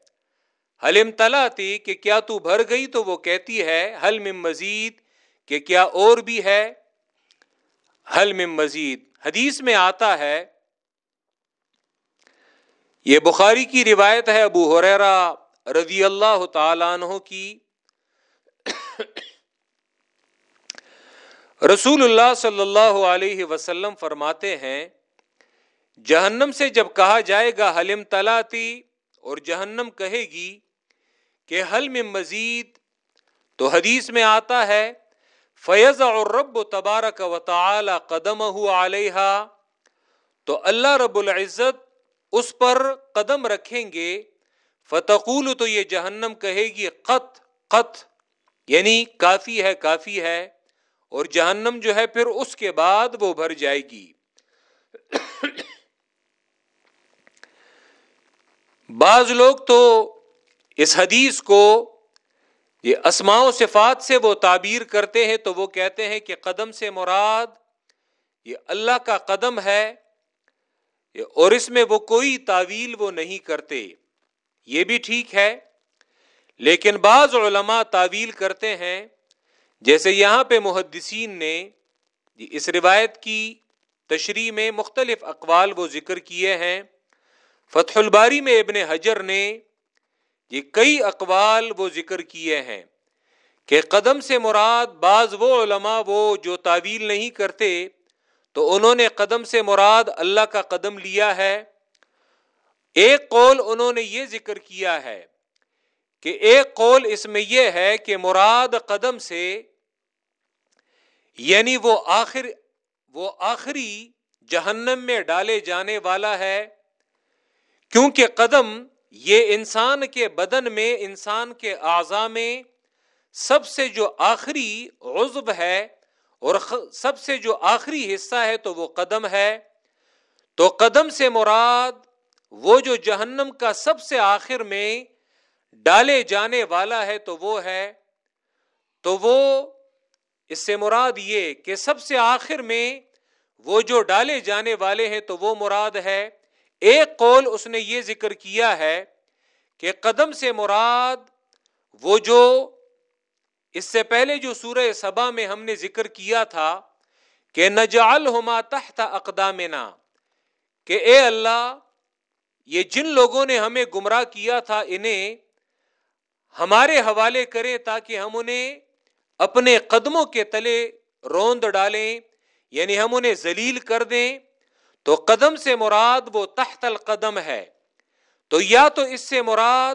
حلم تلا تھی کہ کیا تو بھر گئی؟ تو وہ کہتی ہے حل میں مزید کہ کیا اور بھی ہے؟ حل میں مزید۔ حدیث میں آتا ہے، یہ بخاری کی روایت ہے ابو حریرا رضی اللہ تعالیٰ عنہ کی۔ رسول اللہ صلی اللہ علیہ وسلم فرماتے ہیں جہنم سے جب کہا جائے گا حلم تلاتی اور جہنم کہے گی کہ حل میں مزید، تو حدیث میں آتا ہے فیض اور رب و تبارک و تعالی قدم علیہ تو اللہ رب العزت اس پر قدم رکھیں گے، فتقول تو یہ جہنم کہے گی قط قط یعنی کافی ہے کافی ہے، اور جہنم جو ہے پھر اس کے بعد وہ بھر جائے گی۔ بعض لوگ تو اس حدیث کو یہ اسماء و صفات سے وہ تعبیر کرتے ہیں تو وہ کہتے ہیں کہ قدم سے مراد یہ اللہ کا قدم ہے اور اس میں وہ کوئی تعویل وہ نہیں کرتے۔ یہ بھی ٹھیک ہے۔ لیکن بعض علماء تعویل کرتے ہیں۔ جیسے یہاں پہ محدثین نے اس روایت کی تشریح میں مختلف اقوال وہ ذکر کیے ہیں۔ فتح الباری میں ابن حجر نے یہ کئی اقوال وہ ذکر کیے ہیں کہ قدم سے مراد بعض وہ علماء وہ جو تعویل نہیں کرتے تو انہوں نے قدم سے مراد اللہ کا قدم لیا ہے۔ ایک قول انہوں نے یہ ذکر کیا ہے کہ ایک قول اس میں یہ ہے کہ مراد قدم سے یعنی وہ آخر وہ آخری جہنم میں ڈالے جانے والا ہے۔ کیونکہ قدم یہ انسان کے بدن میں، انسان کے اعضا میں سب سے جو آخری عزب ہے اور سب سے جو آخری حصہ ہے تو وہ قدم ہے۔ تو قدم سے مراد وہ جو جہنم کا سب سے آخر میں ڈالے جانے والا ہے تو وہ ہے۔ تو وہ، اس سے مراد یہ کہ سب سے آخر میں وہ جو ڈالے جانے والے ہیں تو وہ مراد ہے ایک قول اس نے یہ ذکر کیا ہے کہ قدم سے مراد وہ جو اس سے پہلے جو سورہ سبا میں ہم نے ذکر کیا تھا کہ نجال ہوما تحت اقدامنا، کہ اے اللہ، یہ جن لوگوں نے ہمیں گمراہ کیا تھا، انہیں ہمارے حوالے کریں تاکہ ہم انہیں اپنے قدموں کے تلے روند ڈالیں یعنی ہم انہیں ذلیل کر دیں۔ تو قدم سے مراد وہ تحت القدم ہے۔ تو یا تو اس سے مراد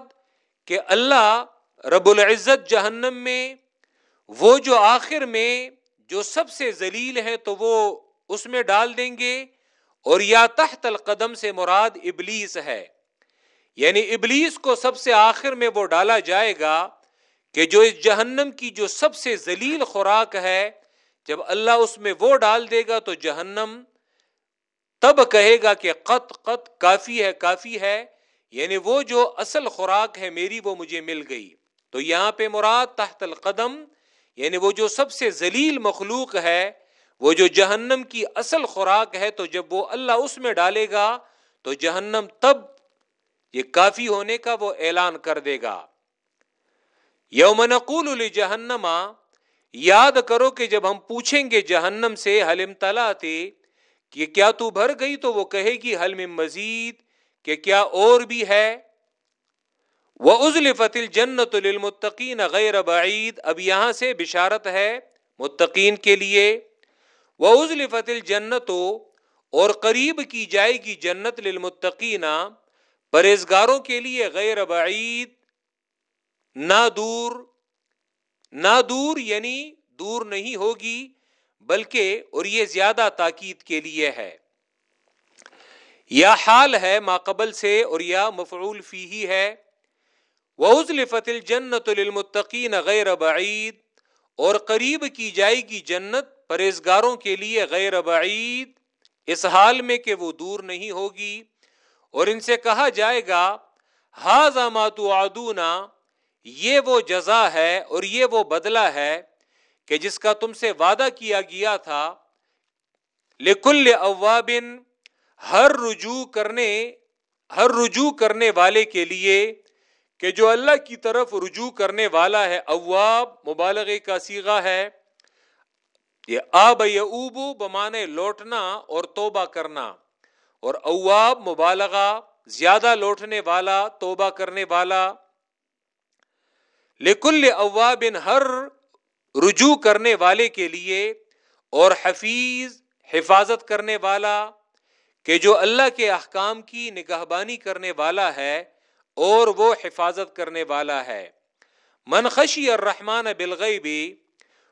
کہ اللہ رب العزت جہنم میں، وہ جو آخر میں جو سب سے ذلیل ہے تو وہ اس میں ڈال دیں گے، اور یا تحت القدم سے مراد ابلیس ہے۔ یعنی ابلیس کو سب سے آخر میں وہ ڈالا جائے گا کہ جو اس جہنم کی جو سب سے ذلیل خوراک ہے، جب اللہ اس میں وہ ڈال دے گا تو جہنم تب کہے گا کہ قط قط کافی ہے کافی ہے یعنی وہ جو اصل خوراک ہے میری وہ مجھے مل گئی۔ تو یہاں پہ مراد تحت القدم یعنی وہ جو سب سے ذلیل مخلوق ہے، وہ جو جہنم کی اصل خوراک ہے، تو جب وہ اللہ اس میں ڈالے گا، تو جہنم تب یہ کافی ہونے کا وہ اعلان کر دے گا۔ یوم نقول جہنما یاد کرو کہ جب ہم پوچھیں گے جہنم سے حلم تلا کہ کیا تو بھر گئی تو وہ کہے گی حلم مزید کہ کیا اور بھی ہے؟ وہ ازل فتل جنت المتقین غیر بعید اب یہاں سے بشارت ہے متقین کے لیے۔ وہ ازل فتل جنت اور قریب کی جائے گی جنت للمتقین پرہزگاروں کے لیے غیر بعید نہ دور نہ دور یعنی دور نہیں ہوگی بلکہ اور یہ زیادہ تاکید کے لیے ہے۔ یا حال ہے ما قبل سے اور یا مفعول فی ہی ہے۔ وزلفت الجنت للمتقین غیر بعید اور قریب کی جائے گی جنت پرہزگاروں کے لیے غیر بعید۔ اس حال میں کہ وہ دور نہیں ہوگی۔ اور ان سے کہا جائے گا ہاضا ماتو آدونا یہ وہ جزا ہے اور یہ وہ بدلہ ہے۔ کہ جس کا تم سے وعدہ کیا گیا تھا، لکل اوابن، ہر رجوع کرنے، ہر رجوع کرنے والے کے لیے، کہ جو اللہ کی طرف رجوع کرنے والا ہے، اواب مبالغے کا سیگا ہے، یہ آب یوبو بمانے لوٹنا اور توبہ کرنا، اور اواب مبالغہ، زیادہ لوٹنے والا، توبہ کرنے والا۔ لکل اواب ہر رجوع کرنے والے کے لیے اور حفیظ، حفاظت کرنے والا کہ جو اللہ کے احکام کی نگہبانی کرنے والا ہے اور وہ حفاظت کرنے والا ہے۔ منخشی اور رحمان بلغئی بھی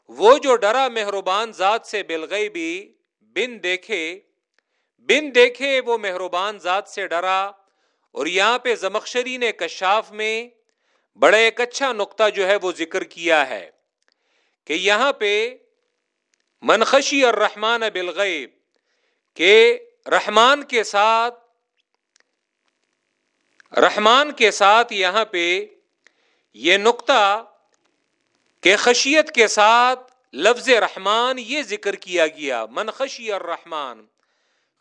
وہ جو ڈرا مہربان ذات سے بلغئی بھی بن دیکھے بن دیکھے وہ مہربان ذات سے ڈرا اور یہاں پہ زمخشری نے کشاف میں بڑا ایک اچھا نقطہ جو ہے وہ ذکر کیا ہے۔ کہ یہاں پہ منخشی اور رحمان بالغیب، کہ رحمان کے ساتھ، رحمان کے ساتھ یہاں پہ یہ نقطہ کہ خشیت کے ساتھ لفظ رحمان یہ ذکر کیا گیا، من خشی اور رحمان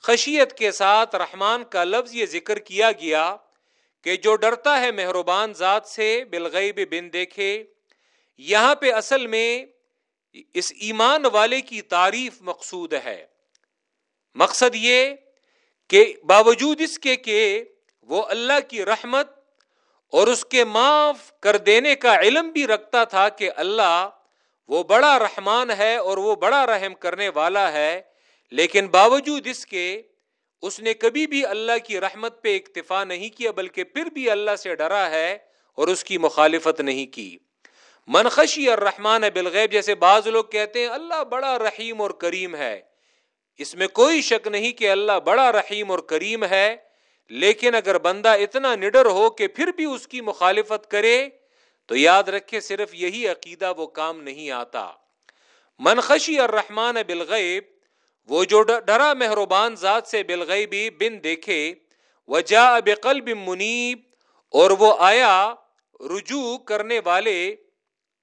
خشیت کے ساتھ رحمان کا لفظ یہ ذکر کیا گیا کہ جو ڈرتا ہے مہربان ذات سے بالغیب بن دیکھے، یہاں پہ اصل میں اس ایمان والے کی تعریف مقصود ہے۔ مقصد یہ کہ باوجود اس کے کہ وہ اللہ کی رحمت اور اس کے معاف کر دینے کا علم بھی رکھتا تھا کہ اللہ وہ بڑا رحمان ہے اور وہ بڑا رحم کرنے والا ہے، لیکن باوجود اس کے اس نے کبھی بھی اللہ کی رحمت پہ اکتفا نہیں کیا، بلکہ پھر بھی اللہ سے ڈرا ہے اور اس کی مخالفت نہیں کی۔ منخشی اور رحمان بالغیب، جیسے بعض لوگ کہتے ہیں، اللہ بڑا رحیم اور کریم ہے۔ اس میں کوئی شک نہیں کہ اللہ بڑا رحیم اور کریم ہے، لیکن اگر بندہ اتنا نڈر ہو کہ پھر بھی اس کی مخالفت کرے، تو یاد رکھے صرف یہی عقیدہ وہ کام نہیں آتا۔ منخشی اور رحمان بالغیب، وہ جو ڈرا مہربان ذات سے بالغیبی بن دیکھے وجا بقلب منیب، اور وہ آیا رجوع کرنے والے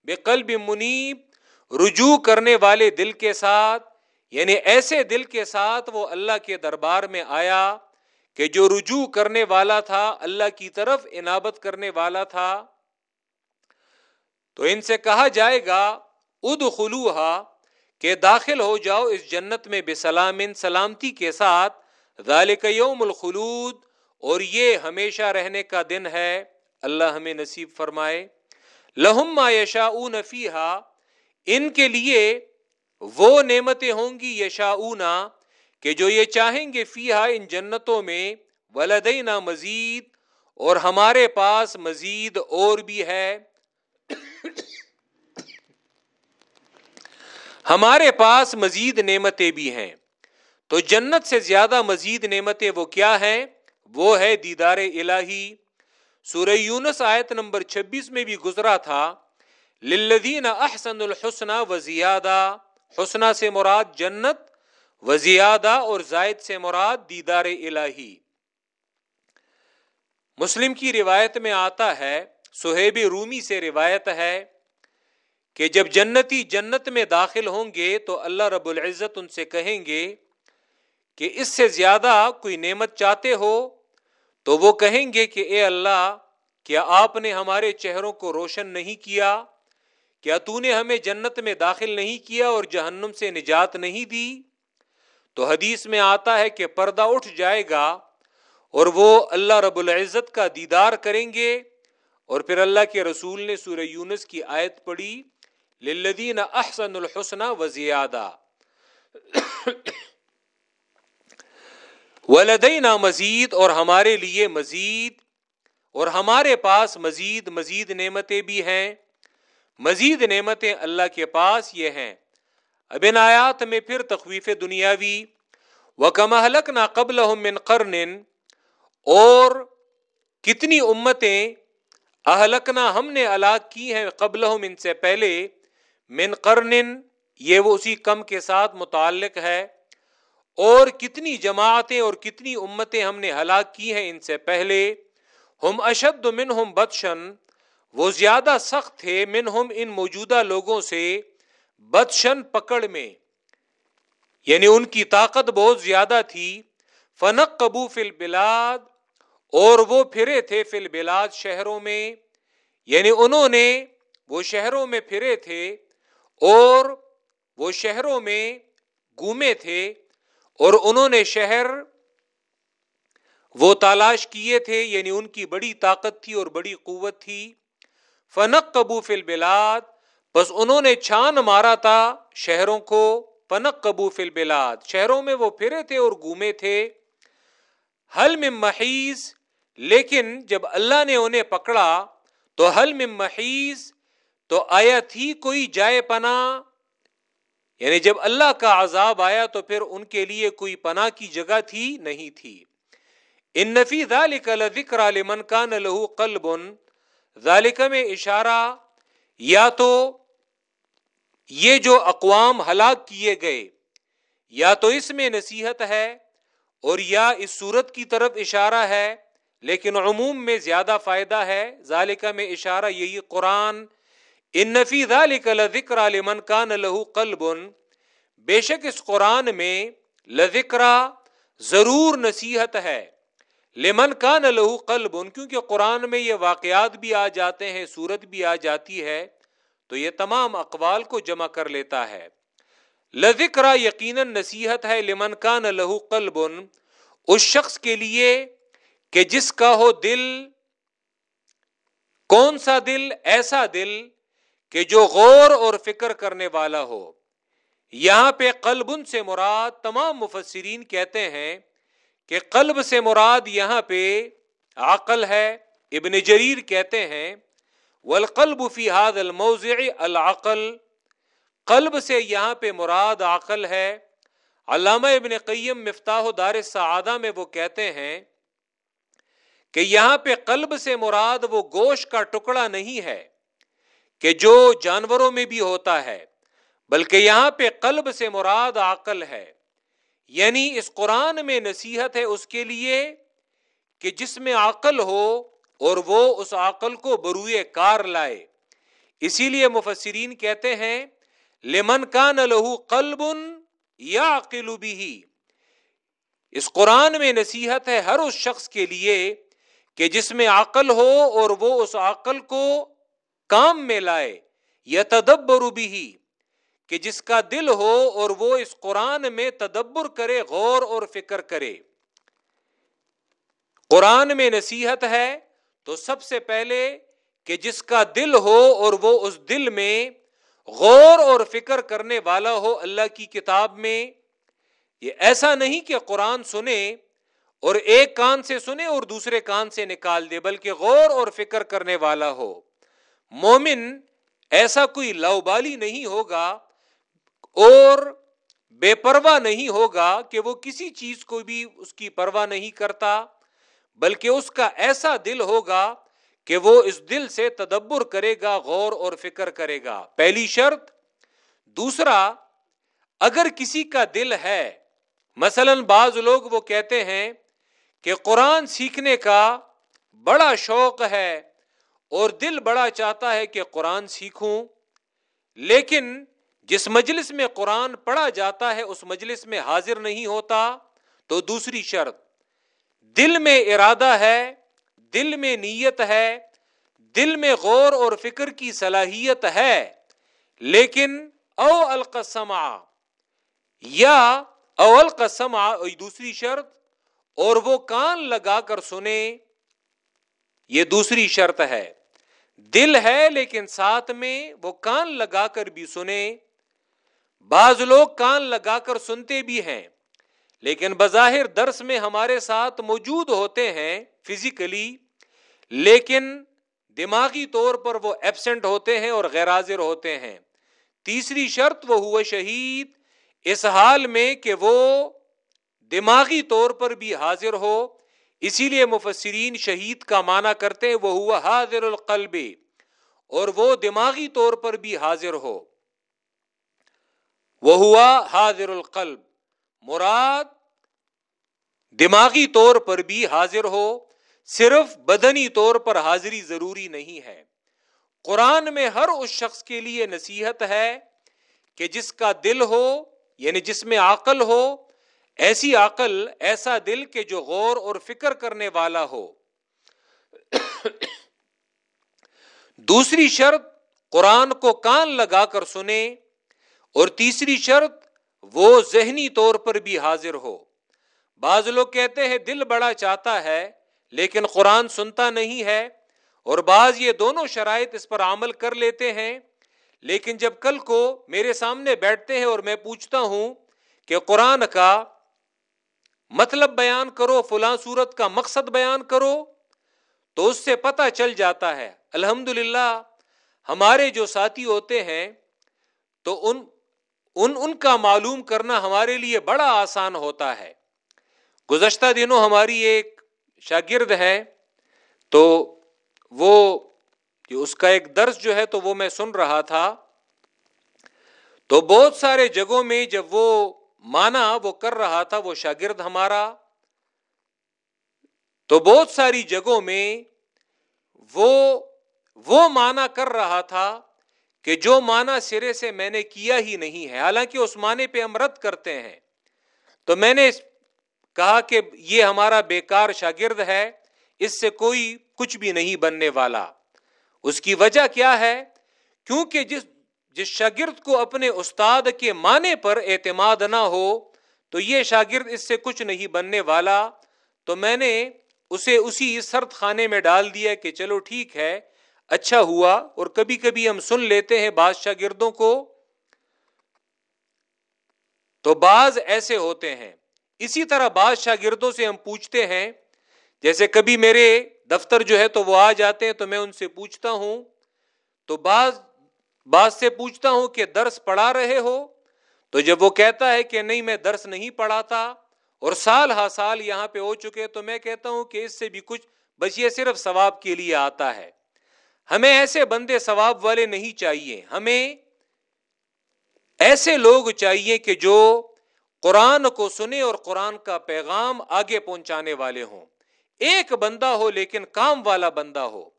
بقلب منیب، رجوع کرنے والے دل کے ساتھ یعنی ایسے دل کے ساتھ وہ اللہ کے دربار میں آیا کہ جو رجوع کرنے والا تھا، اللہ کی طرف انابت کرنے والا تھا۔ تو ان سے کہا جائے گا اد کہ داخل ہو جاؤ اس جنت میں بے سلام سلامتی کے ساتھ۔ ذالک یوم الخلود، اور یہ ہمیشہ رہنے کا دن ہے۔ اللہ ہمیں نصیب فرمائے۔ لہم ما یشا فیہا، ان کے لیے وہ نعمتیں ہوں گی یشا کہ جو یہ چاہیں گے فیہا ان جنتوں میں، ولدینا مزید، اور ہمارے پاس مزید اور بھی ہے۔ ہمارے پاس مزید نعمتیں بھی ہیں۔ تو جنت سے زیادہ مزید نعمتیں وہ کیا ہیں؟ وہ ہے دیدار الہی۔ سورہ یونس آیت نمبر چھبیس میں بھی گزرا تھا، للذین احسن الحسن و زیادہ حسنہ سے مراد جنت و زیادہ اور زائد سے مراد دیدار الہی۔ مسلم کی روایت میں آتا ہے، سہیب رومی سے روایت ہے کہ جب جنتی جنت میں داخل ہوں گے تو اللہ رب العزت ان سے کہیں گے کہ اس سے زیادہ کوئی نعمت چاہتے ہو؟ تو وہ کہیں گے کہ اے اللہ، کیا آپ نے ہمارے چہروں کو روشن نہیں کیا؟ کیا تو نے ہمیں جنت میں داخل نہیں کیا اور جہنم سے نجات نہیں دی؟ تو حدیث میں آتا ہے کہ پردہ اٹھ جائے گا اور وہ اللہ رب العزت کا دیدار کریں گے۔ اور پھر اللہ کے رسول نے سورہ یونس کی آیت پڑھی، للذین احسن الحسن و زیادہ ولدینا مزید اور ہمارے لیے مزید، اور ہمارے پاس مزید مزید نعمتیں بھی ہیں۔ مزید نعمتیں اللہ کے پاس یہ ہیں۔ اب ان آیات میں پھر تخویف دنیاوی۔ و کمحلک نہ قبل من قرن۔ اور کتنی امتیں اہلکنا ہم نے الاک کی ہیں قبل ان سے پہلے۔ من قرن، یہ وہ اسی کم کے ساتھ متعلق ہے۔ اور کتنی جماعتیں اور کتنی امتیں ہم نے ہلاک کی ہیں ان سے پہلے، ہم اشد من ہم بدشن، وہ زیادہ سخت تھے من ہم ان موجودہ لوگوں سے بدشن پکڑ میں۔ یعنی ان کی طاقت بہت زیادہ تھی۔ فنق قبو فل بلاد اور وہ پھرے تھے فل بلاد شہروں میں۔ یعنی انہوں نے وہ شہروں میں پھرے تھے اور وہ شہروں میں گومے تھے۔ اور انہوں نے شہر وہ تلاش کیے تھے یعنی ان کی بڑی طاقت تھی اور بڑی قوت تھی۔ فنق قبو فل بلاد بس انہوں نے چھان مارا تھا شہروں کو۔ فنق قبو فل بلاد شہروں میں وہ پھرے تھے اور گومے تھے۔ حل میں محیض لیکن جب اللہ نے انہیں پکڑا تو حل میں محیض تو آیا تھی کوئی جائے پنا یعنی جب اللہ کا عذاب آیا تو پھر ان کے لیے کوئی پناہ کی جگہ تھی نہیں تھی۔ ان نفی ذالک لذکر لمن کان لہو قلب۔ ذالک میں اشارہ یا تو یہ جو اقوام ہلاک کیے گئے، یا تو اس میں نصیحت ہے اور یا اس صورت کی طرف اشارہ ہے، لیکن عموم میں زیادہ فائدہ ہے۔ ذالکہ میں اشارہ یہی قرآن ان نفی ذالک لذکر لمن کان لہو قلب. بے شک اس قرآن میں لذکرا ضرور نصیحت ہے۔ لمن کا نہ لہو قلب، کیونکہ قرآن میں یہ واقعات بھی آ جاتے ہیں، صورت بھی آ جاتی ہے، تو یہ تمام اقوال کو جمع کر لیتا ہے۔ لذکرا یقیناً نصیحت ہے، لمن کا نہ لہو قلب، اس شخص کے لیے کہ جس کا ہو دل، کون سا دل، ایسا دل کہ جو غور اور فکر کرنے والا ہو۔ یہاں پہ قلب ان سے مراد تمام مفسرین کہتے ہیں کہ قلب سے مراد یہاں پہ عقل ہے۔ ابن جریر کہتے ہیں، والقلب فی هذا الموضع العقل۔ قلب سے یہاں پہ مراد عقل ہے۔ علامہ ابن قیم مفتاح دار سعادہ میں وہ کہتے ہیں کہ یہاں پہ قلب سے مراد وہ گوشت کا ٹکڑا نہیں ہے۔ کہ جو جانوروں میں بھی ہوتا ہے، بلکہ یہاں پہ قلب سے مراد عقل ہے۔ یعنی اس قرآن میں نصیحت ہے اس کے لیے کہ جس میں عقل ہو اور وہ اس عقل کو بروئے کار لائے۔ اسی لیے مفسرین کہتے ہیں، لمن کا نہ لہو قلب یا عقل بھی اس قرآن میں نصیحت ہے ہر اس شخص کے لیے کہ جس میں عقل ہو اور وہ اس عقل کو کام میں لائے یا تدبر بھی کہ جس کا دل ہو اور وہ اس قرآن میں تدبر کرے، غور اور فکر کرے۔ قرآن میں نصیحت ہے تو سب سے پہلے کہ جس کا دل ہو اور وہ اس دل میں غور اور فکر کرنے والا ہو اللہ کی کتاب میں، یہ ایسا نہیں کہ قرآن سنے اور ایک کان سے سنے اور دوسرے کان سے نکال دے، بلکہ غور اور فکر کرنے والا ہو۔ مومن ایسا کوئی لوبالی نہیں ہوگا اور بے پرواہ نہیں ہوگا کہ وہ کسی چیز کو بھی اس کی پرواہ نہیں کرتا، بلکہ اس کا ایسا دل ہوگا کہ وہ اس دل سے تدبر کرے گا، غور اور فکر کرے گا۔ پہلی شرط۔ دوسرا، اگر کسی کا دل ہے، مثلا بعض لوگ وہ کہتے ہیں کہ قرآن سیکھنے کا بڑا شوق ہے۔ اور دل بڑا چاہتا ہے کہ قرآن سیکھوں، لیکن جس مجلس میں قرآن پڑھا جاتا ہے، اس مجلس میں حاضر نہیں ہوتا، تو دوسری شرط، دل میں ارادہ ہے، دل میں نیت ہے، دل میں غور اور فکر کی صلاحیت ہے، لیکن او القسما یا او القسما دوسری شرط، اور وہ کان لگا کر سنے یہ دوسری شرط ہے۔ دل ہے لیکن ساتھ میں وہ کان لگا کر بھی سنے۔ بعض لوگ کان لگا کر سنتے بھی ہیں، لیکن بظاہر درس میں ہمارے ساتھ موجود ہوتے ہیں فزیکلی، لیکن دماغی طور پر وہ ایبسنٹ ہوتے ہیں اور غیر حاضر ہوتے ہیں۔ تیسری شرط وہ ہوا شہید، اس حال میں کہ وہ دماغی طور پر بھی حاضر ہو۔ اسی لیے مفسرین شہید کا معنی کرتے ہیں وہ ہوا حاضر القلب، اور وہ دماغی طور پر بھی حاضر ہو۔ وہ ہوا حاضر القلب، مراد دماغی طور پر بھی حاضر ہو، صرف بدنی طور پر حاضری ضروری نہیں ہے۔ قرآن میں ہر اس شخص کے لیے نصیحت ہے کہ جس کا دل ہو یعنی جس میں عقل ہو ایسی عقل، ایسا دل کہ جو غور اور فکر کرنے والا ہو۔ دوسری شرط، قرآن کو کان لگا کر سنے اور تیسری شرط، وہ ذہنی طور پر بھی حاضر ہو۔ بعض لوگ کہتے ہیں، دل بڑا چاہتا ہے، لیکن قرآن سنتا نہیں ہے۔ اور بعض یہ دونوں شرائط اس پر عمل کر لیتے ہیں۔ لیکن جب کل کو میرے سامنے بیٹھتے ہیں اور میں پوچھتا ہوں کہ قرآن کا مطلب بیان کرو، فلاں صورت کا مقصد بیان کرو، تو اس سے پتہ چل جاتا ہے الحمد ہمارے جو ساتھی ہوتے ہیں، تو ان ان ان کا معلوم کرنا ہمارے لیے بڑا آسان ہوتا ہے۔ گزشتہ دنوں ہماری ایک شاگرد ہے، تو وہ اس کا ایک درس جو ہے، تو وہ میں سن رہا تھا۔ تو بہت سارے جگہوں میں جب وہ مانا وہ کر رہا تھا، وہ شاگرد ہمارا۔ تو بہت ساری جگہوں میں وہ وہ مانا کر رہا تھا کہ جو مانا سرے سے میں نے کیا ہی نہیں ہے۔ حالانکہ اس معنی پہ ہم رد کرتے ہیں۔ تو میں نے کہا کہ یہ ہمارا بیکار شاگرد ہے، اس سے کوئی کچھ بھی نہیں بننے والا۔ اس کی وجہ کیا ہے؟ کیونکہ جس جس شاگرد کو اپنے استاد کے معنی پر اعتماد نہ ہو، تو یہ شاگرد اس سے کچھ نہیں بننے والا۔ تو میں نے اسے اسی سرد خانے میں ڈال دیا کہ چلو ٹھیک ہے اچھا ہوا۔ اور کبھی کبھی ہم سن لیتے ہیں بعض شاگردوں کو۔ تو بعض ایسے ہوتے ہیں۔ اسی طرح بعض شاگردوں سے ہم پوچھتے ہیں، جیسے کبھی میرے دفتر جو ہے تو وہ آ جاتے ہیں تو میں ان سے پوچھتا ہوں۔ تو بعض بعض سے پوچھتا ہوں کہ درس پڑھا رہے ہو؟ تو جب وہ کہتا ہے کہ نہیں، میں درس نہیں پڑھاتا اور سال ہا سال یہاں پہ ہو چکے، تو میں کہتا ہوں کہ اس سے بھی کچھ بس یہ صرف ثواب کے لیے آتا ہے۔ ہمیں ایسے بندے ثواب والے نہیں چاہیے۔ ہمیں ایسے لوگ چاہیے کہ جو قرآن کو سنے اور قرآن کا پیغام آگے پہنچانے والے ہوں۔ ایک بندہ ہو لیکن کام والا بندہ ہو۔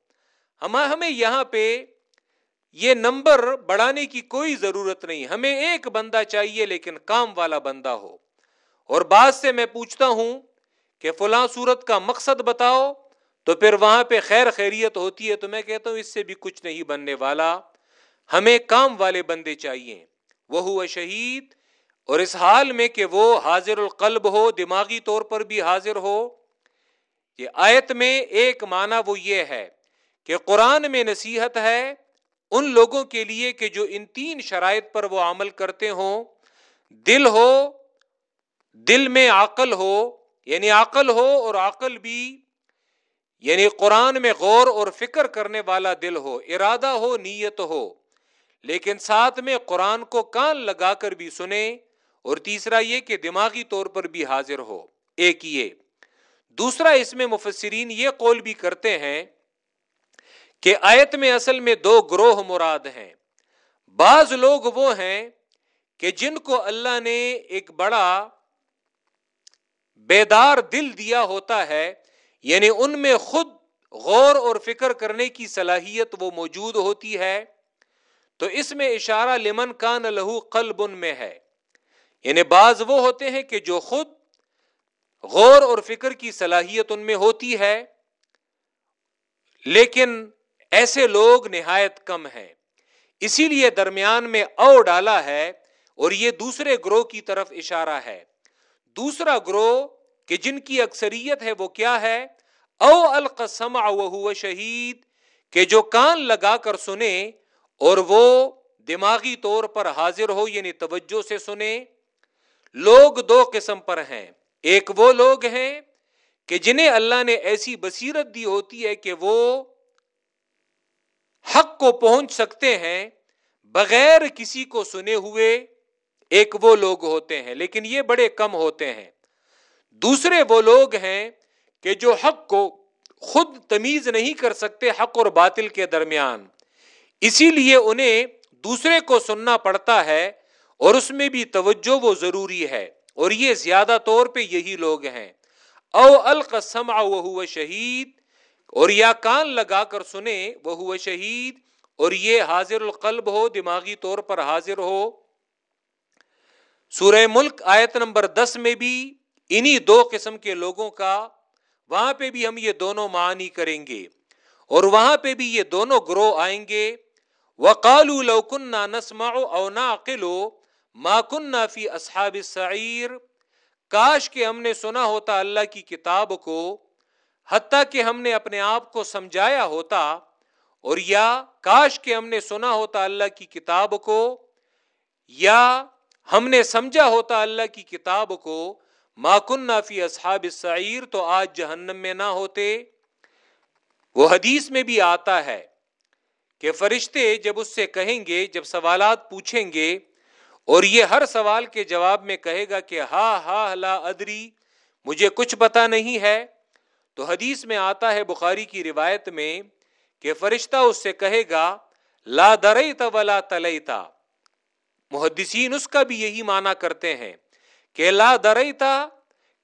ہمیں یہاں پہ یہ نمبر بڑھانے کی کوئی ضرورت نہیں، ہمیں ایک بندہ چاہیے لیکن کام والا بندہ ہو۔ اور بعد سے میں پوچھتا ہوں کہ فلاں صورت کا مقصد بتاؤ، تو پھر وہاں پہ خیر خیریت ہوتی ہے تو میں کہتا ہوں اس سے بھی کچھ نہیں بننے والا۔ ہمیں کام والے بندے چاہیے۔ وہ ہوا شہید۔ اور اس حال میں کہ وہ حاضر القلب ہو، دماغی طور پر بھی حاضر ہو یہ آیت میں ایک معنی وہ یہ ہے کہ قرآن میں نصیحت ہے ان لوگوں کے لیے کہ جو ان تین شرائط پر وہ عمل کرتے ہوں، دل ہو، دل میں عقل ہو یعنی عقل ہو اور عقل بھی یعنی قرآن میں غور اور فکر کرنے والا دل ہو، ارادہ ہو، نیت ہو، لیکن ساتھ میں قرآن کو کان لگا کر بھی سنے اور تیسرا یہ کہ دماغی طور پر بھی حاضر ہو، ایک یہ۔ دوسرا اس میں مفسرین یہ قول بھی کرتے ہیں کہ آیت میں اصل میں دو گروہ مراد ہیں۔ بعض لوگ وہ ہیں کہ جن کو اللہ نے ایک بڑا بیدار دل دیا ہوتا ہے یعنی ان میں خود غور اور فکر کرنے کی صلاحیت وہ موجود ہوتی ہے۔ تو اس میں اشارہ لمن کان لہو قلب ان میں ہے۔ یعنی بعض وہ ہوتے ہیں کہ جو خود غور اور فکر کی صلاحیت ان میں ہوتی ہے، لیکن ایسے لوگ نہایت کم ہیں۔ اسی لیے درمیان میں او ڈالا ہے اور یہ دوسرے گروہ کی طرف اشارہ ہے۔ دوسرا گروہ کہ جن کی اکثریت ہے وہ کیا ہے؟ او القسم شہید، کہ جو کان لگا کر سنے اور وہ دماغی طور پر حاضر ہو یعنی توجہ سے سنے۔ لوگ دو قسم پر ہیں۔ ایک وہ لوگ ہیں کہ جنہیں اللہ نے ایسی بصیرت دی ہوتی ہے کہ وہ حق کو پہنچ سکتے ہیں بغیر کسی کو سنے ہوئے ایک وہ لوگ ہوتے ہیں، لیکن یہ بڑے کم ہوتے ہیں۔ دوسرے وہ لوگ ہیں کہ جو حق کو خود تمیز نہیں کر سکتے حق اور باطل کے درمیان۔ اسی لیے انہیں دوسرے کو سننا پڑتا ہے اور اس میں بھی توجہ وہ ضروری ہے۔ اور یہ زیادہ طور پہ یہی لوگ ہیں۔ او القسم شہید اور یا کان لگا کر سنے وہ شہید، اور یہ حاضر القلب ہو، دماغی طور پر حاضر ہو۔ سورہ ملک آیت نمبر دس میں بھی انہی دو قسم کے لوگوں کا، وہاں پہ بھی ہم یہ دونوں معنی کریں گے، اور وہاں پہ بھی یہ دونوں گروہ آئیں گے۔ وقالو لو کننا نسمع او نعقلو ما کننا فی اصحاب السعیر، کاش کہ ہم نے سنا ہوتا اللہ کی کتاب کو حتیٰ کہ ہم نے اپنے آپ کو سمجھایا ہوتا اور یا کاش کہ ہم نے سنا ہوتا اللہ کی کتاب کو، یا ہم نے سمجھا ہوتا اللہ کی کتاب کو ماکن فی اصحاب السعیر تو آج جہنم میں نہ ہوتے۔ وہ حدیث میں بھی آتا ہے کہ فرشتے جب اس سے کہیں گے، جب سوالات پوچھیں گے اور یہ ہر سوال کے جواب میں کہے گا کہ ہا ہا لا ادری، مجھے کچھ پتا نہیں ہے۔ تو حدیث میں آتا ہے بخاری کی روایت میں کہ فرشتہ اس سے کہے گا، لا درئی ولا تلئی محدثین اس کا بھی یہی معنی کرتے ہیں کہ لا درتا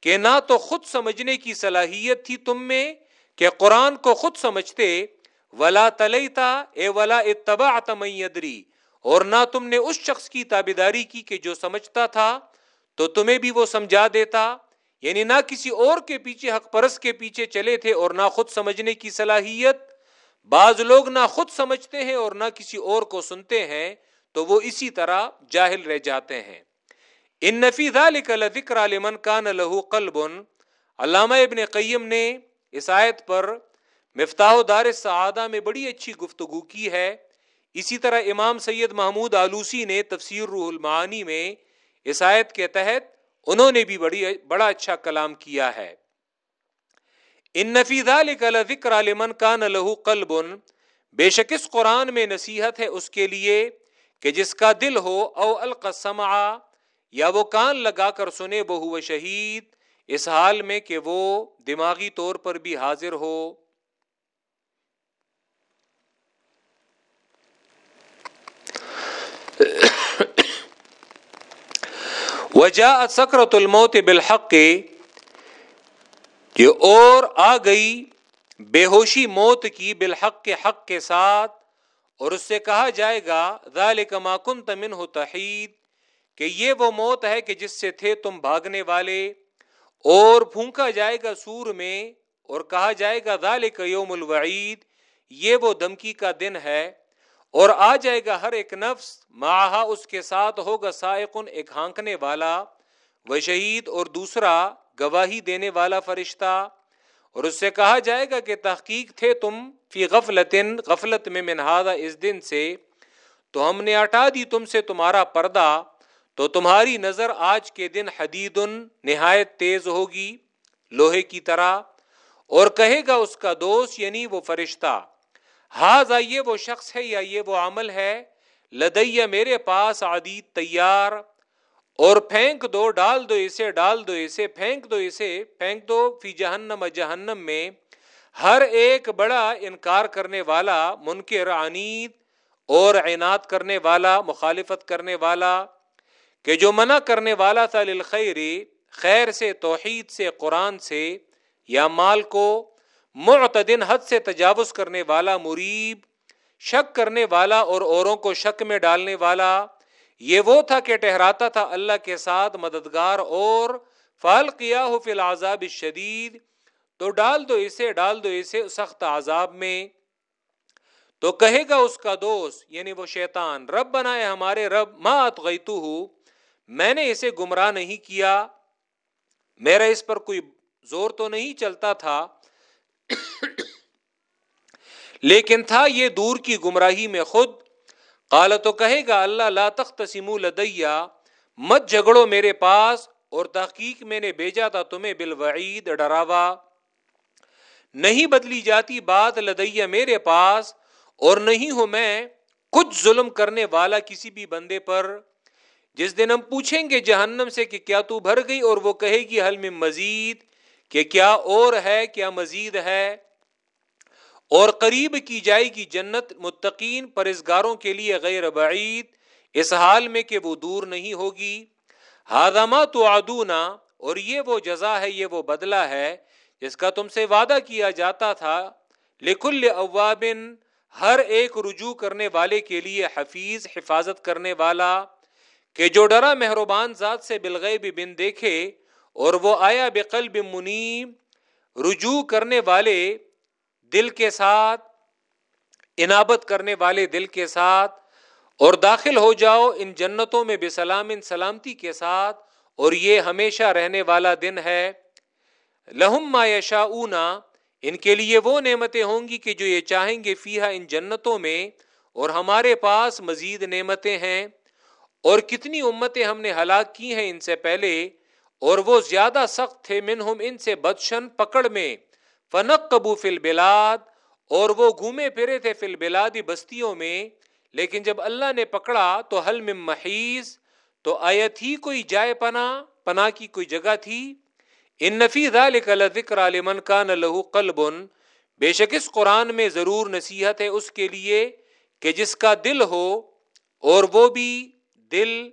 کہ نہ تو خود سمجھنے کی صلاحیت تھی تم میں کہ قرآن کو خود سمجھتے، ولا تلیتا اے ولا اتبا تمیدری اور نہ تم نے اس شخص کی تابیداری کی کہ جو سمجھتا تھا تو تمہیں بھی وہ سمجھا دیتا۔ یعنی نہ کسی اور کے پیچھے، حق پرس کے پیچھے چلے تھے اور نہ خود سمجھنے کی صلاحیت۔ بعض لوگ نہ خود سمجھتے ہیں اور نہ کسی اور کو سنتے ہیں، تو وہ اسی طرح جاہل رہ جاتے ہیں۔ ان نفی ذکر عالمن کان لہو قلب۔ علامہ ابن قیم نے اس آیت پر مفتاح دار سعادہ میں بڑی اچھی گفتگو کی ہے۔ اسی طرح امام سید محمود آلوسی نے تفسیر روح المعانی میں اس آیت کے تحت انہوں نے بھی بڑی بڑا اچھا کلام کیا ہے۔ ان نفی ذکر عالمن کان لہو قلب بے شک اس قرآن میں نصیحت ہے اس کے لیے کہ جس کا دل ہو او القسم یا وہ کان لگا کر سنے بہو شہید۔ اس حال میں کہ وہ دماغی طور پر بھی حاضر ہو۔ وجہ سکرت الموت بالحق یہ اور آ گئی بے ہوشی موت کی بالحق کے حق کے ساتھ، اور اس سے کہا جائے گا، ذالک ما کنت منہ تحید، کہ یہ وہ موت ہے کہ جس سے تھے تم بھاگنے والے، اور پھونکا جائے گا سور میں، اور کہا جائے گا، ذالک یوم الوعید، یہ وہ دمکی کا دن ہے اور آ جائے گا ہر ایک نفس ماہا اس کے ساتھ ہوگا سائقن ایک ہانکنے والا وہ شہید اور دوسرا گواہی دینے والا فرشتہ۔ اور اس سے کہا جائے گا کہ تحقیق تھے تم فی غفلت غفلت میں منہادا اس دن سے۔ تو ہم نے ہٹا دی تم سے تمہارا پردہ، تو تمہاری نظر آج کے دن حدید، نہایت تیز ہوگی لوہے کی طرح۔ اور کہے گا اس کا دوست یعنی وہ فرشتہ۔ ہاض یہ وہ شخص ہے یا یہ وہ عمل ہے؟ لدیا میرے پاس عدید تیار، اور پھینک دو، ڈال دو اسے، ڈال دو اسے، پھینک دو اسے، پھینک دو فی جہنم جہنم میں۔ ہر ایک بڑا انکار کرنے والا، منکر، عنید، اور عناد کرنے والا، مخالفت کرنے والا۔ کہ جو منع کرنے والا تھا للخیر، خیر سے، توحید سے، قرآن سے یا مال کو معتدن حد سے تجاوز کرنے والا مریب، شک کرنے والا اور اوروں کو شک میں ڈالنے والا، یہ وہ تھا کہ ٹہراتا تھا اللہ کے ساتھ مددگار اور فال کیا ہو فی العذاب شدید تو ڈال دو اسے، ڈال دو اسے سخت عذاب میں۔ تو کہے گا اس کا دوست یعنی وہ شیطان رب بنائے ہمارے رب مات غیتو ہوں میں نے اسے گمراہ نہیں کیا، میرا اس پر کوئی زور تو نہیں چلتا تھا۔ لیکن تھا یہ دور کی گمراہی میں خود۔ کالا تو کہے گا اللہ، لا تختصموا لدیا مت جھگڑو میرے پاس، اور تحقیق میں نے بھیجا تھا تمہیں بالوعید، ڈراوا۔ نہیں بدلی جاتی بات لدیا میرے پاس، اور نہیں ہوں میں کچھ ظلم کرنے والا کسی بھی بندے پر۔ جس دن ہم پوچھیں گے جہنم سے کہ کیا تو بھر گئی، اور وہ کہے گی حل میں مزید۔ کہ کیا اور ہے، کیا مزید ہے؟ اور قریب کی جائے گی جنت متقین پرزگاروں کے لیے غیر بعید، اس حال میں کہ وہ دور نہیں ہوگی۔ ہادما تو آدونا اور یہ وہ جزا ہے، یہ وہ بدلہ ہے، جس کا تم سے وعدہ کیا جاتا تھا۔ لکل اوابن، ہر ایک رجوع کرنے والے کے لیے حفیظ، حفاظت کرنے والا، کہ جو ڈرا مہربان ذات سے بلغیب بن دیکھے اور وہ آیا بقلب منیب، رجوع کرنے والے دل کے ساتھ انابت کرنے والے دل کے ساتھ، اور داخل ہو جاؤ ان جنتوں میں بے سلام ان سلامتی کے ساتھ، اور یہ ہمیشہ رہنے والا دن ہے۔ لہم ما یشا ان کے لیے وہ نعمتیں ہوں گی کہ جو یہ چاہیں گے فیحا ان جنتوں میں، اور ہمارے پاس مزید نعمتیں ہیں۔ اور کتنی امتیں ہم نے ہلاک کی ہیں ان سے پہلے اور وہ زیادہ سخت تھے منہم ان سے بدشن پکڑ میں۔ فنق قبو فل بلاد اور وہ گھومے پھرے تھے فل بلادی بستیوں میں۔ لیکن جب اللہ نے پکڑا تو حل میں محیض، تو آیا تھی کوئی جائے پنا پنا کی کوئی جگہ تھی۔ ان نفی ذکر عالمن کا نہ لہو قلب۔ بے شک اس قرآن میں ضرور نصیحت ہے اس کے لیے کہ جس کا دل ہو اور وہ بھی دل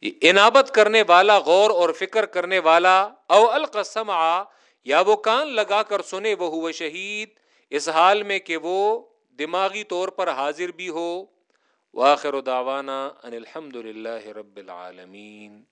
انابت کرنے والا، غور اور فکر کرنے والا، او القسم آ یا وہ کان لگا کر سنے، وہ ہوا شہید۔ اس حال میں کہ وہ دماغی طور پر حاضر بھی ہو۔ واخر دعوانا ان الحمد للہ رب العالمین۔